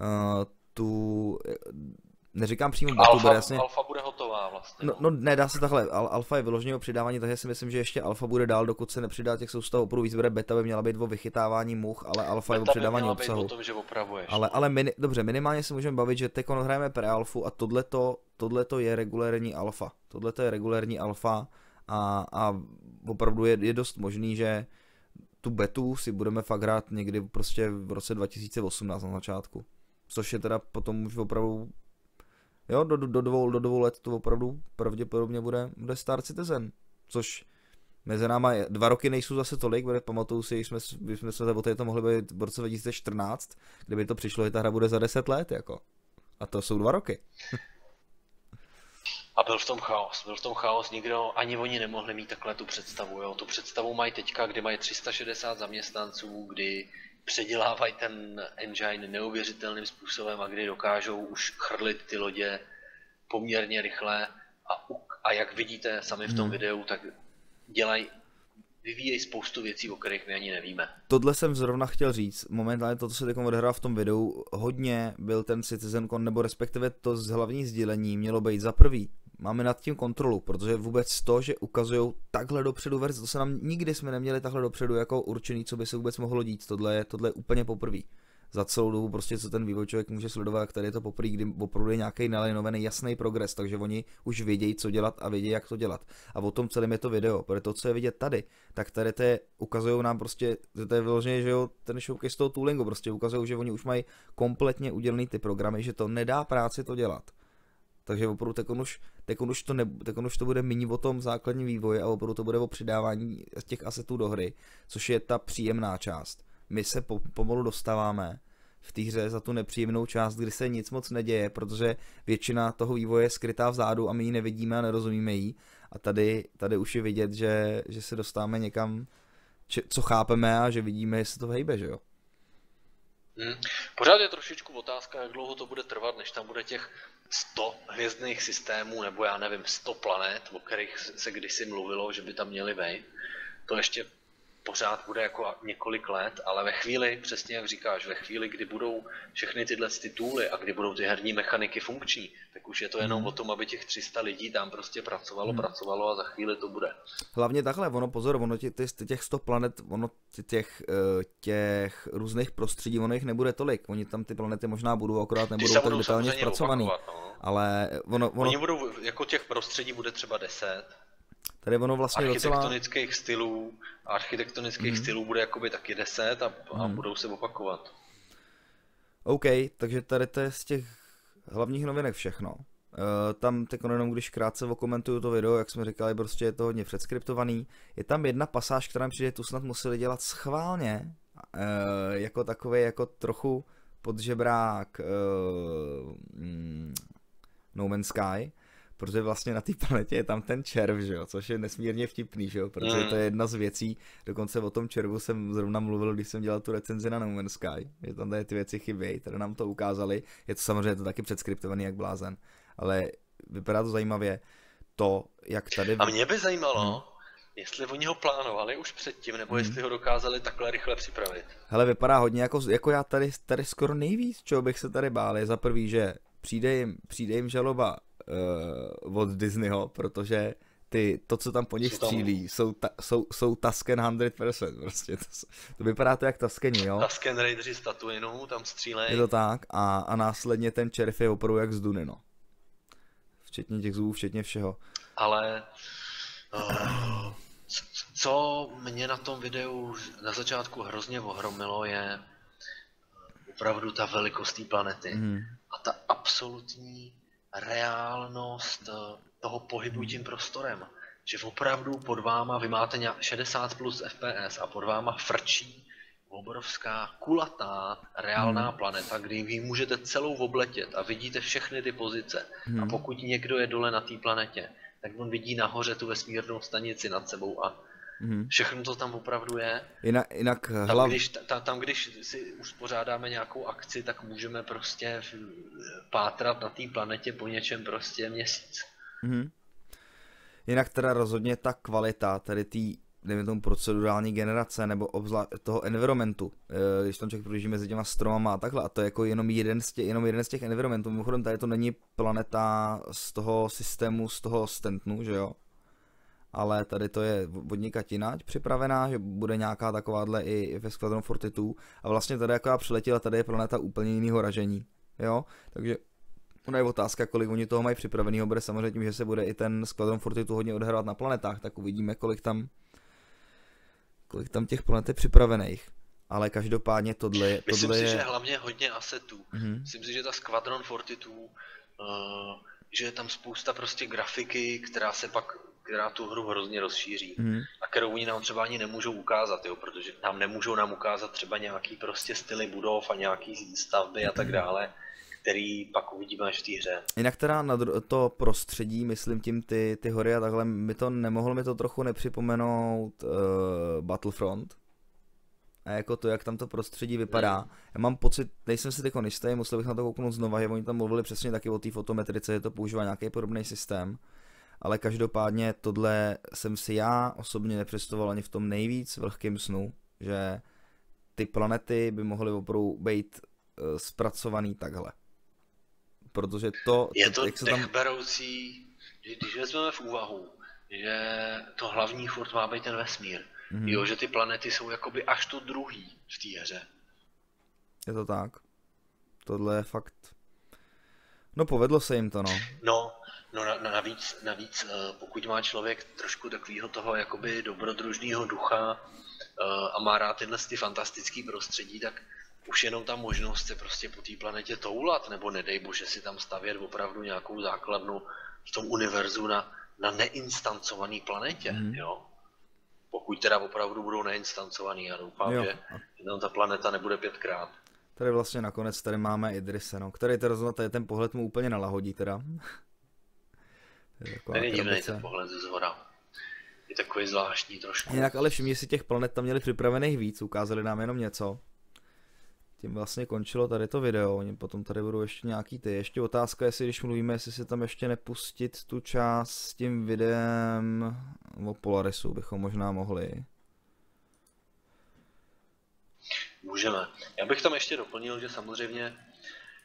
A: uh, tu, neříkám přímo batu,
B: Alfa,
A: bude jasně,
B: alfa bude hotová vlastně.
A: No, no ne, dá se takhle, Al- alfa je vyloženě o přidávání, takže si myslím, že ještě alfa bude dál, dokud se nepřidá těch soustav opravdu víc, bude beta by měla být o vychytávání much, ale alfa je o
B: Beta by
A: přidávání
B: měla být
A: obsahu.
B: o tom, že opravuješ.
A: Ale, ale mini, dobře, minimálně se můžeme bavit, že teď hrajeme pre-alfu a tohleto, tohleto je regulérní alfa. Tohleto je regulérní alfa a, a opravdu je, je dost možný, že tu betu si budeme fakt hrát někdy prostě v roce 2018 na začátku. Což je teda potom už opravdu Jo, do, do, dvou, do dvou let to opravdu pravděpodobně bude, bude Star Citizen. Což mezi náma je, dva roky nejsou zase tolik, protože pamatuju si, když jsme, když jsme se o to mohli být v roce 2014, kdyby to přišlo, že ta hra bude za 10 let, jako. A to jsou dva roky.
B: A byl v tom chaos, byl v tom chaos, nikdo, ani oni nemohli mít takhle tu představu, jo. Tu představu mají teďka, kdy mají 360 zaměstnanců, kdy předělávají ten engine neuvěřitelným způsobem a kdy dokážou už chrlit ty lodě poměrně rychle a, a jak vidíte sami v tom
A: Hmm.
B: videu, tak dělají, vyvíjejí spoustu věcí, o kterých my ani nevíme.
A: Tohle jsem zrovna chtěl říct. Momentálně to, co se teď odehrává v tom videu, hodně byl ten CitizenCon, nebo respektive to z hlavní sdělení mělo být za prvý. Máme nad tím kontrolu, protože vůbec to, že ukazují takhle dopředu verzi, to se nám nikdy jsme neměli takhle dopředu jako určený, co by se vůbec mohlo dít. Tohle je, tohle je úplně poprvé. Za celou dobu prostě, co ten vývoj člověk může sledovat, tady je to poprvé, kdy opravdu je nějaký nalinovaný jasný progres, takže oni už vědějí, co dělat a vědějí, jak to dělat. A o tom celém je to video, protože to, co je vidět tady, tak tady to ukazují nám prostě, to je vyloženě, že jo, ten showcase toho toolingu, prostě ukazují, že oni už mají kompletně udělený ty programy, že to nedá práci to dělat. Takže opravdu teď už, teď už, to, ne, teď už to bude méně o tom základním vývoji a opravdu to bude o přidávání těch asetů do hry, což je ta příjemná část. My se po, pomalu dostáváme v té hře za tu nepříjemnou část, kdy se nic moc neděje, protože většina toho vývoje je skrytá vzadu a my ji nevidíme a nerozumíme jí. A tady, tady už je vidět, že, že se dostáváme někam, če, co chápeme a že vidíme, jestli to hejbe, že jo?
B: Hmm. Pořád je trošičku otázka, jak dlouho to bude trvat, než tam bude těch 100 hvězdných systémů, nebo já nevím, 100 planet, o kterých se kdysi mluvilo, že by tam měly být. To ještě pořád bude jako několik let, ale ve chvíli, přesně jak říkáš, ve chvíli, kdy budou všechny tyhle ty tooly a kdy budou ty herní mechaniky funkční, tak už je to jenom mm. o tom, aby těch 300 lidí tam prostě pracovalo, mm. pracovalo a za chvíli to bude.
A: Hlavně takhle, ono pozor, ono tě, ty, těch 100 planet, ono těch, eh, těch různých prostředí, ono jich nebude tolik, oni tam ty planety možná budou, akorát nebudou tak detailně zpracovaný. No. Ale ono, ono...
B: Oni budou, jako těch prostředí bude třeba 10,
A: Tady ono vlastně
B: Architektonických docela... stylů, architektonických hmm. stylů bude jakoby taky 10 a, a hmm. budou se opakovat.
A: OK, takže tady to je z těch hlavních novinek všechno. Uh, tam teď jenom, když krátce okomentuju to video, jak jsme říkali, prostě je to hodně předskriptovaný. Je tam jedna pasáž, která mi přijde, tu snad museli dělat schválně, uh, jako takový, jako trochu podžebrák uh, mm, No Man's Sky, protože vlastně na té planetě je tam ten červ, že jo, což je nesmírně vtipný, že jo, protože mm. to je jedna z věcí, dokonce o tom červu jsem zrovna mluvil, když jsem dělal tu recenzi na No Man's Sky, že tam tady ty věci chybějí, které nám to ukázali, je to samozřejmě to taky předskriptovaný jak blázen, ale vypadá to zajímavě, to, jak tady...
B: A mě by zajímalo, hmm. jestli oni ho plánovali už předtím, nebo hmm. jestli ho dokázali takhle rychle připravit.
A: Hele, vypadá hodně jako, jako já tady, tady skoro nejvíc, čeho bych se tady bál, je za prvý, že přijde jim, přijde jim žaloba uh, od Disneyho, protože ty, to, co tam po nich střílí, jsou, ta, jsou, jsou Tusken 100%, prostě to, to vypadá to jak Tuskeni, jo?
B: Tusken Raideri s Tatooinou tam střílejí.
A: Je to tak a, a následně ten červ je opravdu jak z Duny, no. Včetně těch zubů, včetně všeho.
B: Ale uh, co mě na tom videu na začátku hrozně ohromilo je opravdu ta velikost té planety mm. a ta absolutní reálnost eh, toho pohybu tím prostorem. Že opravdu pod váma vy máte 60 plus FPS a pod váma frčí obrovská kulatá reálná hmm. planeta, kdy vy můžete celou obletět a vidíte všechny ty pozice. Hmm. A pokud někdo je dole na té planetě, tak on vidí nahoře tu vesmírnou stanici nad sebou a Mm-hmm. Všechno to tam opravdu je.
A: Jinak, jinak
B: tam, hlav... když, ta, tam, když si uspořádáme nějakou akci, tak můžeme prostě pátrat na té planetě po něčem prostě měsíc.
A: Mm-hmm. Jinak teda rozhodně ta kvalita tady té nevím tomu procedurální generace nebo obzla, toho environmentu, eh, když tam člověk projíždí mezi těma stromama a takhle, a to je jako jenom jeden z těch, jenom jeden z těch environmentů, mimochodem tady to není planeta z toho systému, z toho Stentnu, že jo, ale tady to je vodníka tinať připravená, že bude nějaká takováhle i ve Squadron Fortitude a vlastně tady jako já přiletěla, tady je planeta úplně jiného ražení, jo, takže Ona je otázka, kolik oni toho mají připraveného, bude samozřejmě tím, že se bude i ten Squadron Fortitude hodně odhrát na planetách, tak uvidíme, kolik tam, kolik tam těch planet je připravených. Ale každopádně tohle je...
B: Myslím
A: tohle
B: si,
A: je...
B: že hlavně hodně asetů. Mm-hmm. Myslím si, že ta Squadron Fortitude, uh, že je tam spousta prostě grafiky, která se pak která tu hru hrozně rozšíří mm. a kterou oni nám třeba ani nemůžou ukázat, jo, protože nám nemůžou nám ukázat třeba nějaký prostě styly budov a nějaký stavby a tak dále, který pak uvidíme až v té hře.
A: Jinak teda na to prostředí, myslím tím ty, ty hory a takhle, mi to nemohlo mi to trochu nepřipomenout uh, Battlefront, a jako to, jak tam to prostředí vypadá. Mm. Já mám pocit, nejsem si teď jistý, musel bych na to kouknout znova, že oni tam mluvili přesně taky o té fotometrice, že to používá nějaký podobný systém ale každopádně tohle jsem si já osobně nepředstavoval ani v tom nejvíc vlhkém snu, že ty planety by mohly opravdu být uh, zpracovaný takhle. Protože to...
B: Je to, jak se tam... beroucí, když vezmeme v úvahu, že to hlavní furt má být ten vesmír. Mm-hmm. Jo, že ty planety jsou jakoby až to druhý v té hře.
A: Je to tak. Tohle je fakt... No povedlo se jim to, no.
B: No, No na, navíc, navíc, eh, pokud má člověk trošku takového toho jakoby dobrodružného ducha eh, a má rád tyhle ty fantastické prostředí, tak už jenom ta možnost se prostě po té planetě toulat, nebo nedej bože si tam stavět opravdu nějakou základnu v tom univerzu na, na neinstancované planetě, mm. jo. Pokud teda opravdu budou neinstancovaný, já doufám, jo. že tam ta planeta nebude pětkrát.
A: Tady vlastně nakonec tady máme Idrise, no, který teda zrovna ten pohled mu úplně nalahodí teda.
B: To je divný ten pohled ze zhora. Je takový zvláštní trošku.
A: Jinak ale všimni si těch planet tam měli připravených víc, ukázali nám jenom něco tím vlastně končilo tady to video, oni potom tady budou ještě nějaký ty. Ještě otázka, jestli když mluvíme, jestli si tam ještě nepustit tu část s tím videem o Polarisu bychom možná mohli.
B: Můžeme. Já bych tam ještě doplnil, že samozřejmě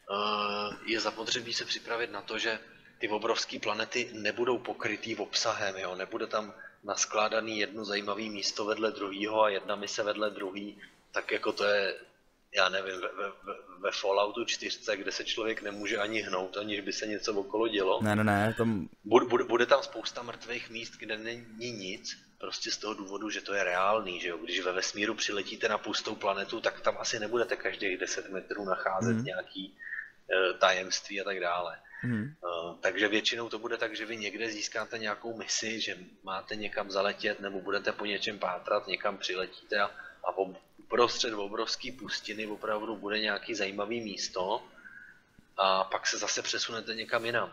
B: uh, je zapotřebí se připravit na to, že ty obrovské planety nebudou pokrytý obsahem, jo? nebude tam naskládaný jedno zajímavé místo vedle druhého a jedna mise vedle druhý, tak jako to je já nevím, ve, ve, ve Falloutu 4, kde se člověk nemůže ani hnout, aniž by se něco okolo dělo.
A: Ne, ne, ne, tam...
B: Bude, bude, bude tam spousta mrtvých míst, kde není nic, prostě z toho důvodu, že to je reálný, že jo. Když ve vesmíru přiletíte na pustou planetu, tak tam asi nebudete každých 10 metrů nacházet mm. nějaký uh, tajemství a tak dále. Mm. Takže většinou to bude tak, že vy někde získáte nějakou misi, že máte někam zaletět nebo budete po něčem pátrat, někam přiletíte a, a uprostřed obrovské pustiny opravdu bude nějaký zajímavý místo a pak se zase přesunete někam jinam.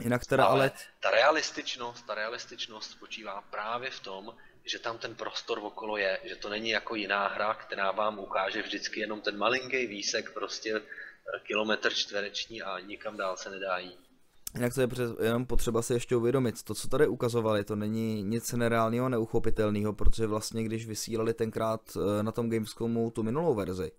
A: Jinak teda ale, ale...
B: Ta realističnost, ta realističnost spočívá právě v tom, že tam ten prostor okolo je, že to není jako jiná hra, která vám ukáže vždycky jenom ten malinký výsek, prostě kilometr čtvereční a nikam dál se nedá jít.
A: Jinak to je přes, jenom potřeba si ještě uvědomit, to, co tady ukazovali, to není nic nereálného, neuchopitelného, protože vlastně když vysílali tenkrát eh, na tom Gamescomu tu minulou verzi,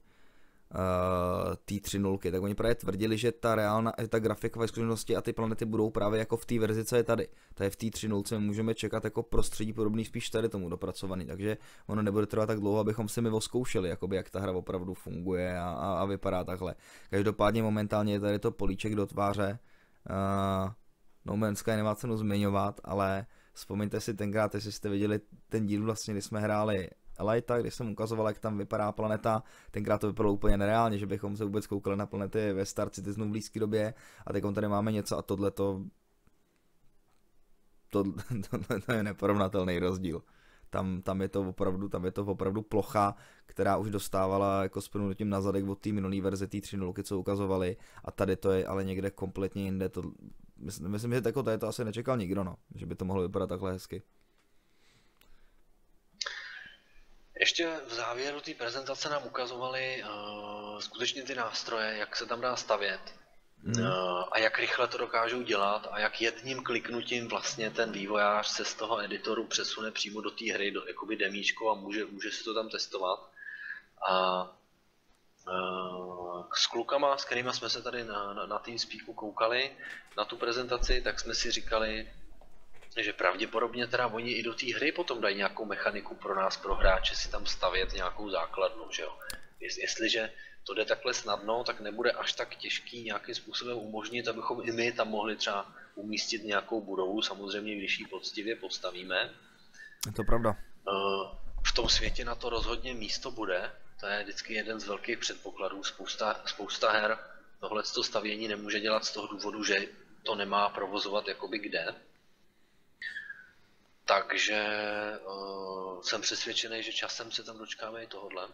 A: uh, t 3.0, tak oni právě tvrdili, že ta reálná, ta grafika ve skutečnosti a ty planety budou právě jako v té verzi, co je tady. To je v té 3.0, můžeme čekat jako prostředí podobný spíš tady tomu dopracovaný, takže ono nebude trvat tak dlouho, abychom si my oskoušeli, jakoby, jak ta hra opravdu funguje a, a, a vypadá takhle. Každopádně momentálně je tady to políček do tváře, Uh, no Man's Sky nemá cenu zmiňovat, ale vzpomeňte si tenkrát, jestli jste viděli ten díl vlastně, kdy jsme hráli Elita, kdy jsem ukazoval, jak tam vypadá planeta, tenkrát to vypadalo úplně nereálně, že bychom se vůbec koukali na planety ve Star Citizen v blízké době a teď tady máme něco a tohle to to, to, to je neporovnatelný rozdíl. Tam, tam, je to opravdu, tam je to opravdu plocha, která už dostávala jako s tím na zadek od té minulé verze té 3.0, co ukazovali a tady to je ale někde kompletně jinde. To, myslím, myslím, že jako tady to asi nečekal nikdo, no, že by to mohlo vypadat takhle hezky.
B: Ještě v závěru té prezentace nám ukazovali uh, skutečně ty nástroje, jak se tam dá stavět. Mm. A jak rychle to dokážou dělat a jak jedním kliknutím vlastně ten vývojář se z toho editoru přesune přímo do té hry, do jakoby demíčko a může, může si to tam testovat. A uh, s klukama, s kterými jsme se tady na, na, na TeamSpeaku koukali, na tu prezentaci, tak jsme si říkali, že pravděpodobně teda oni i do té hry potom dají nějakou mechaniku pro nás, pro hráče, si tam stavět nějakou základnu, že jo. Jestliže to jde takhle snadno, tak nebude až tak těžký nějakým způsobem umožnit, abychom i my tam mohli třeba umístit nějakou budovu, samozřejmě když ji poctivě postavíme.
A: Je to pravda.
B: Eh, v tom světě na to rozhodně místo bude, to je vždycky jeden z velkých předpokladů. Spousta, spousta her tohle stavění nemůže dělat z toho důvodu, že to nemá provozovat jakoby kde. Takže uh, jsem přesvědčený, že časem se tam dočkáme i tohohle.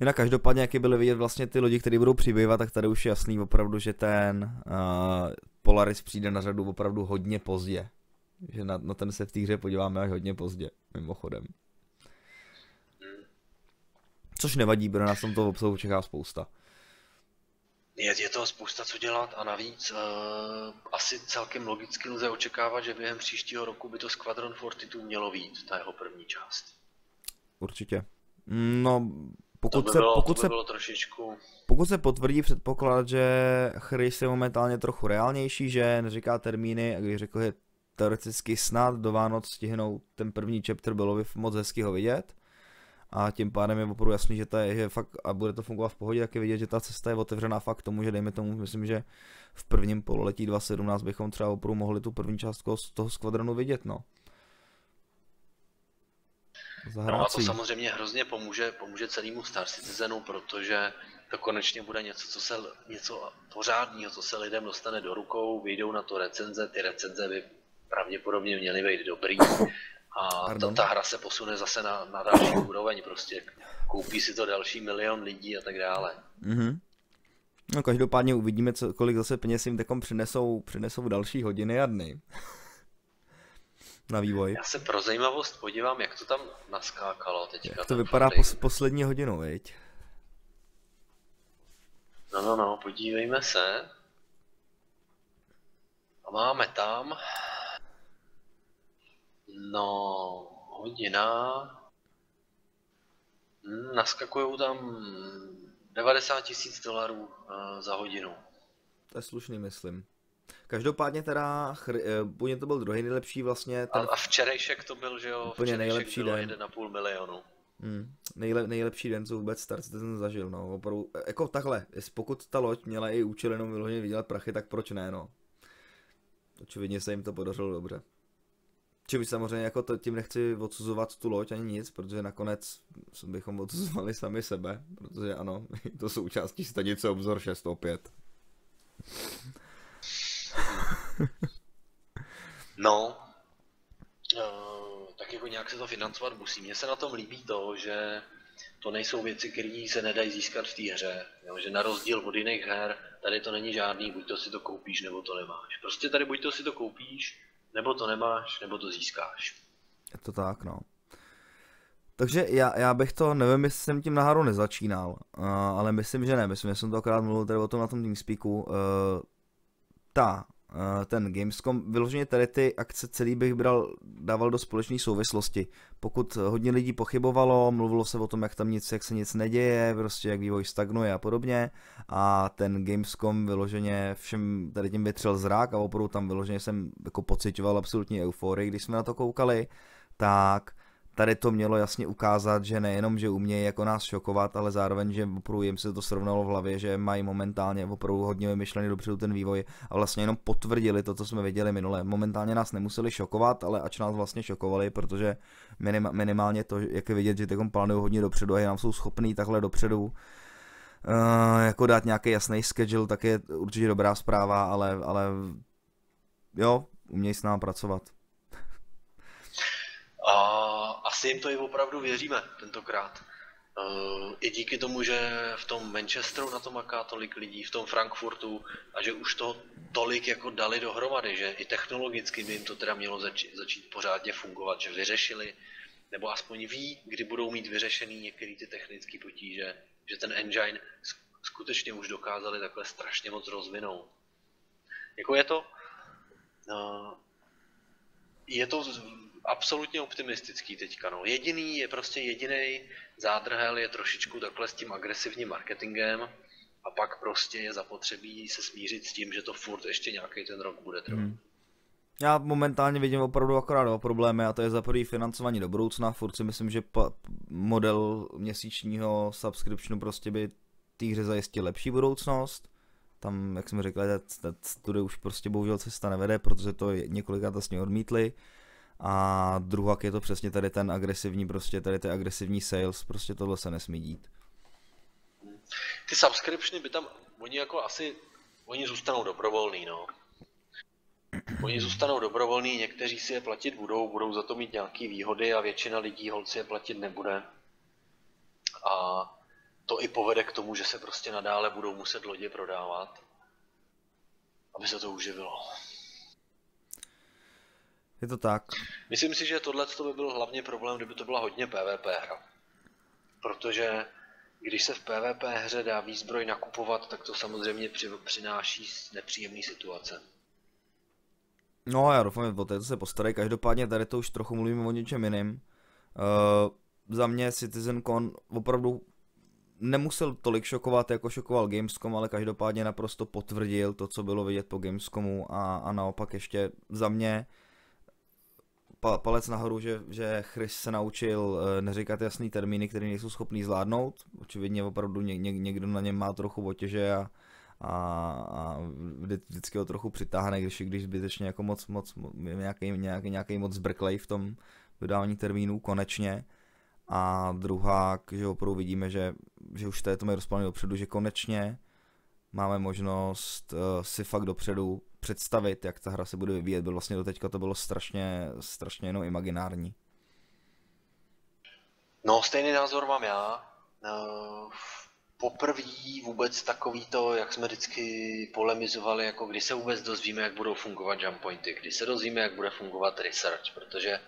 A: Jinak každopádně, jaký byly vidět vlastně ty lidi, kteří budou přibývat, tak tady už je jasný opravdu, že ten uh, Polaris přijde na řadu opravdu hodně pozdě. Že na, na ten se v té hře podíváme až hodně pozdě, mimochodem. Což nevadí, protože nás tam toho obsahu čeká spousta.
B: Je, je toho spousta co dělat a navíc uh, asi celkem logicky lze očekávat, že během příštího roku by to Squadron 42 mělo být, ta jeho první část.
A: Určitě. No,
B: pokud, by bylo, se, pokud, by se, trošičku...
A: pokud se potvrdí předpoklad, že Chris je momentálně trochu reálnější, že neříká termíny, a když řekl, že teoreticky snad do Vánoc stihnou ten první chapter, bylo by moc hezky ho vidět. A tím pádem je opravdu jasný, že, to je, že fakt, a bude to fungovat v pohodě, tak je vidět, že ta cesta je otevřená fakt tomu, že dejme tomu, myslím, že v prvním pololetí 2017 bychom třeba opravdu mohli tu první částku z toho skvadronu vidět, no.
B: No a to samozřejmě hrozně pomůže, pomůže celému Star Citizenu, protože to konečně bude něco, co se, něco pořádného, co se lidem dostane do rukou, vyjdou na to recenze, ty recenze by pravděpodobně měly být dobrý a ta, ta hra se posune zase na, na další úroveň, prostě koupí si to další milion lidí a tak dále.
A: Mm-hmm. No každopádně uvidíme, co, kolik zase peněz jim takom přinesou, přinesou další hodiny a dny. na vývoj.
B: Já se pro zajímavost podívám, jak to tam naskákalo teďka.
A: Jak to vypadá pos, poslední hodinu, viď?
B: No, no, no, podívejme se. A máme tam... No, hodina... Hmm, naskakují tam 90 tisíc dolarů uh, za hodinu.
A: To je slušný, myslím. Každopádně teda, uh, to byl druhý nejlepší vlastně.
B: Ten... A, a včerejšek to byl, že jo?
A: Úplně nejlepší den.
B: 1,5 milionu.
A: Hmm. Nejle, nejlepší den, co vůbec Star Citizen zažil, no, opravdu, e, jako takhle, pokud ta loď měla i účel jenom vyloženě vydělat prachy, tak proč ne, no. Očividně se jim to podařilo dobře. Čímž samozřejmě jako to, tím nechci odsuzovat tu loď ani nic, protože nakonec bychom odsuzovali sami sebe, protože ano, to jsou součástí stanice obzor 605.
B: No, uh, tak jako nějak se to financovat musí. Mně se na tom líbí to, že to nejsou věci, které se nedají získat v té hře. Jo? Že na rozdíl od jiných her, tady to není žádný, buď to si to koupíš, nebo to nemáš. Prostě tady buď to si to koupíš, nebo to nemáš, nebo to získáš.
A: Je to tak, no. Takže já, já bych to, nevím, jestli jsem tím náhodou nezačínal, uh, ale myslím, že ne. Myslím, že jsem to akorát mluvil tady o tom na tom TeamSpeaku. Uh, ta ten Gamescom, vyloženě tady ty akce celý bych bral, dával do společné souvislosti. Pokud hodně lidí pochybovalo, mluvilo se o tom, jak tam nic, jak se nic neděje, prostě jak vývoj stagnuje a podobně a ten Gamescom vyloženě všem tady tím vytřel zrak a opravdu tam vyloženě jsem jako pocitoval absolutní euforii, když jsme na to koukali, tak tady to mělo jasně ukázat, že nejenom, že umějí jako nás šokovat, ale zároveň, že opravdu jim se to srovnalo v hlavě, že mají momentálně opravdu hodně vymyšlený dopředu ten vývoj a vlastně jenom potvrdili to, co jsme viděli minule. Momentálně nás nemuseli šokovat, ale ač nás vlastně šokovali, protože minim, minimálně to, jak je vidět, že ty plánují hodně dopředu a nám jsou schopní takhle dopředu uh, jako dát nějaký jasný schedule, tak je určitě dobrá zpráva, ale, ale jo, umějí s námi pracovat.
B: A asi jim to i opravdu věříme tentokrát. Uh, I díky tomu, že v tom Manchesteru na to maká tolik lidí, v tom Frankfurtu a že už to tolik jako dali dohromady, že i technologicky by jim to teda mělo zač- začít pořádně fungovat, že vyřešili, nebo aspoň ví, kdy budou mít vyřešený některé ty technické potíže, že ten engine skutečně už dokázali takhle strašně moc rozvinout. Jako je to, uh, je to absolutně optimistický teďka. No. Jediný je prostě jediný zádrhel je trošičku takhle s tím agresivním marketingem a pak prostě je zapotřebí se smířit s tím, že to furt ještě nějaký ten rok bude trvat. Hmm.
A: Já momentálně vidím opravdu akorát dva problémy a to je za prvý financování do budoucna. Furt si myslím, že model měsíčního subscriptionu prostě by té hře zajistil lepší budoucnost. Tam, jak jsme řekli, tudy už prostě bohužel cesta nevede, protože to několikrát vlastně odmítli. A druhak je to přesně tady ten agresivní, prostě tady ty agresivní sales, prostě tohle se nesmí dít.
B: Ty subscriptiony by tam, oni jako asi, oni zůstanou dobrovolný, no. Oni zůstanou dobrovolný, někteří si je platit budou, budou za to mít nějaké výhody a většina lidí holci je platit nebude. A to i povede k tomu, že se prostě nadále budou muset lodě prodávat, aby se to uživilo.
A: Je to tak.
B: Myslím si, že tohle by byl hlavně problém, kdyby to byla hodně PvP hra. Protože když se v PvP hře dá výzbroj nakupovat, tak to samozřejmě při, přináší nepříjemné situace.
A: No já doufám, že o této se postarají. Každopádně tady to už trochu mluvíme o něčem jiným. Uh, za mě CitizenCon opravdu nemusel tolik šokovat, jako šokoval Gamescom, ale každopádně naprosto potvrdil to, co bylo vidět po Gamescomu a, a naopak ještě za mě palec nahoru, že, že Chris se naučil eh, neříkat jasný termíny, které nejsou schopný zvládnout. Očividně opravdu ně, ně, někdo na něm má trochu otěže a, a, a vždycky ho trochu přitáhne, když, když zbytečně jako moc, moc nějaký, nějaký, nějaký moc zbrklej v tom vydávání termínů konečně. A druhá, že opravdu vidíme, že, že už to je to rozplánované dopředu, že konečně máme možnost uh, si fakt dopředu představit, jak ta hra se bude vyvíjet, bylo vlastně do teďka to bylo strašně, strašně jenom imaginární.
B: No, stejný názor mám já. Uh, poprvé vůbec takový to, jak jsme vždycky polemizovali, jako kdy se vůbec dozvíme, jak budou fungovat jump pointy, kdy se dozvíme, jak bude fungovat research, protože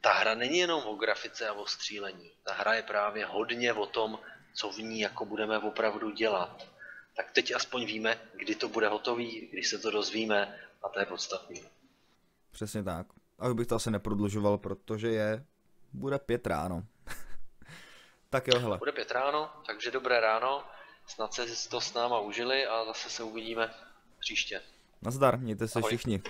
B: ta hra není jenom o grafice a o střílení. Ta hra je právě hodně o tom, co v ní jako budeme opravdu dělat. Tak teď aspoň víme, kdy to bude hotový, kdy se to dozvíme a to je podstatné.
A: Přesně tak. A bych to asi neprodlužoval, protože je, bude pět ráno. tak jo, hele.
B: Bude pět ráno, takže dobré ráno. Snad se to s náma užili a zase se uvidíme příště.
A: Nazdar, mějte se Ahoj. všichni.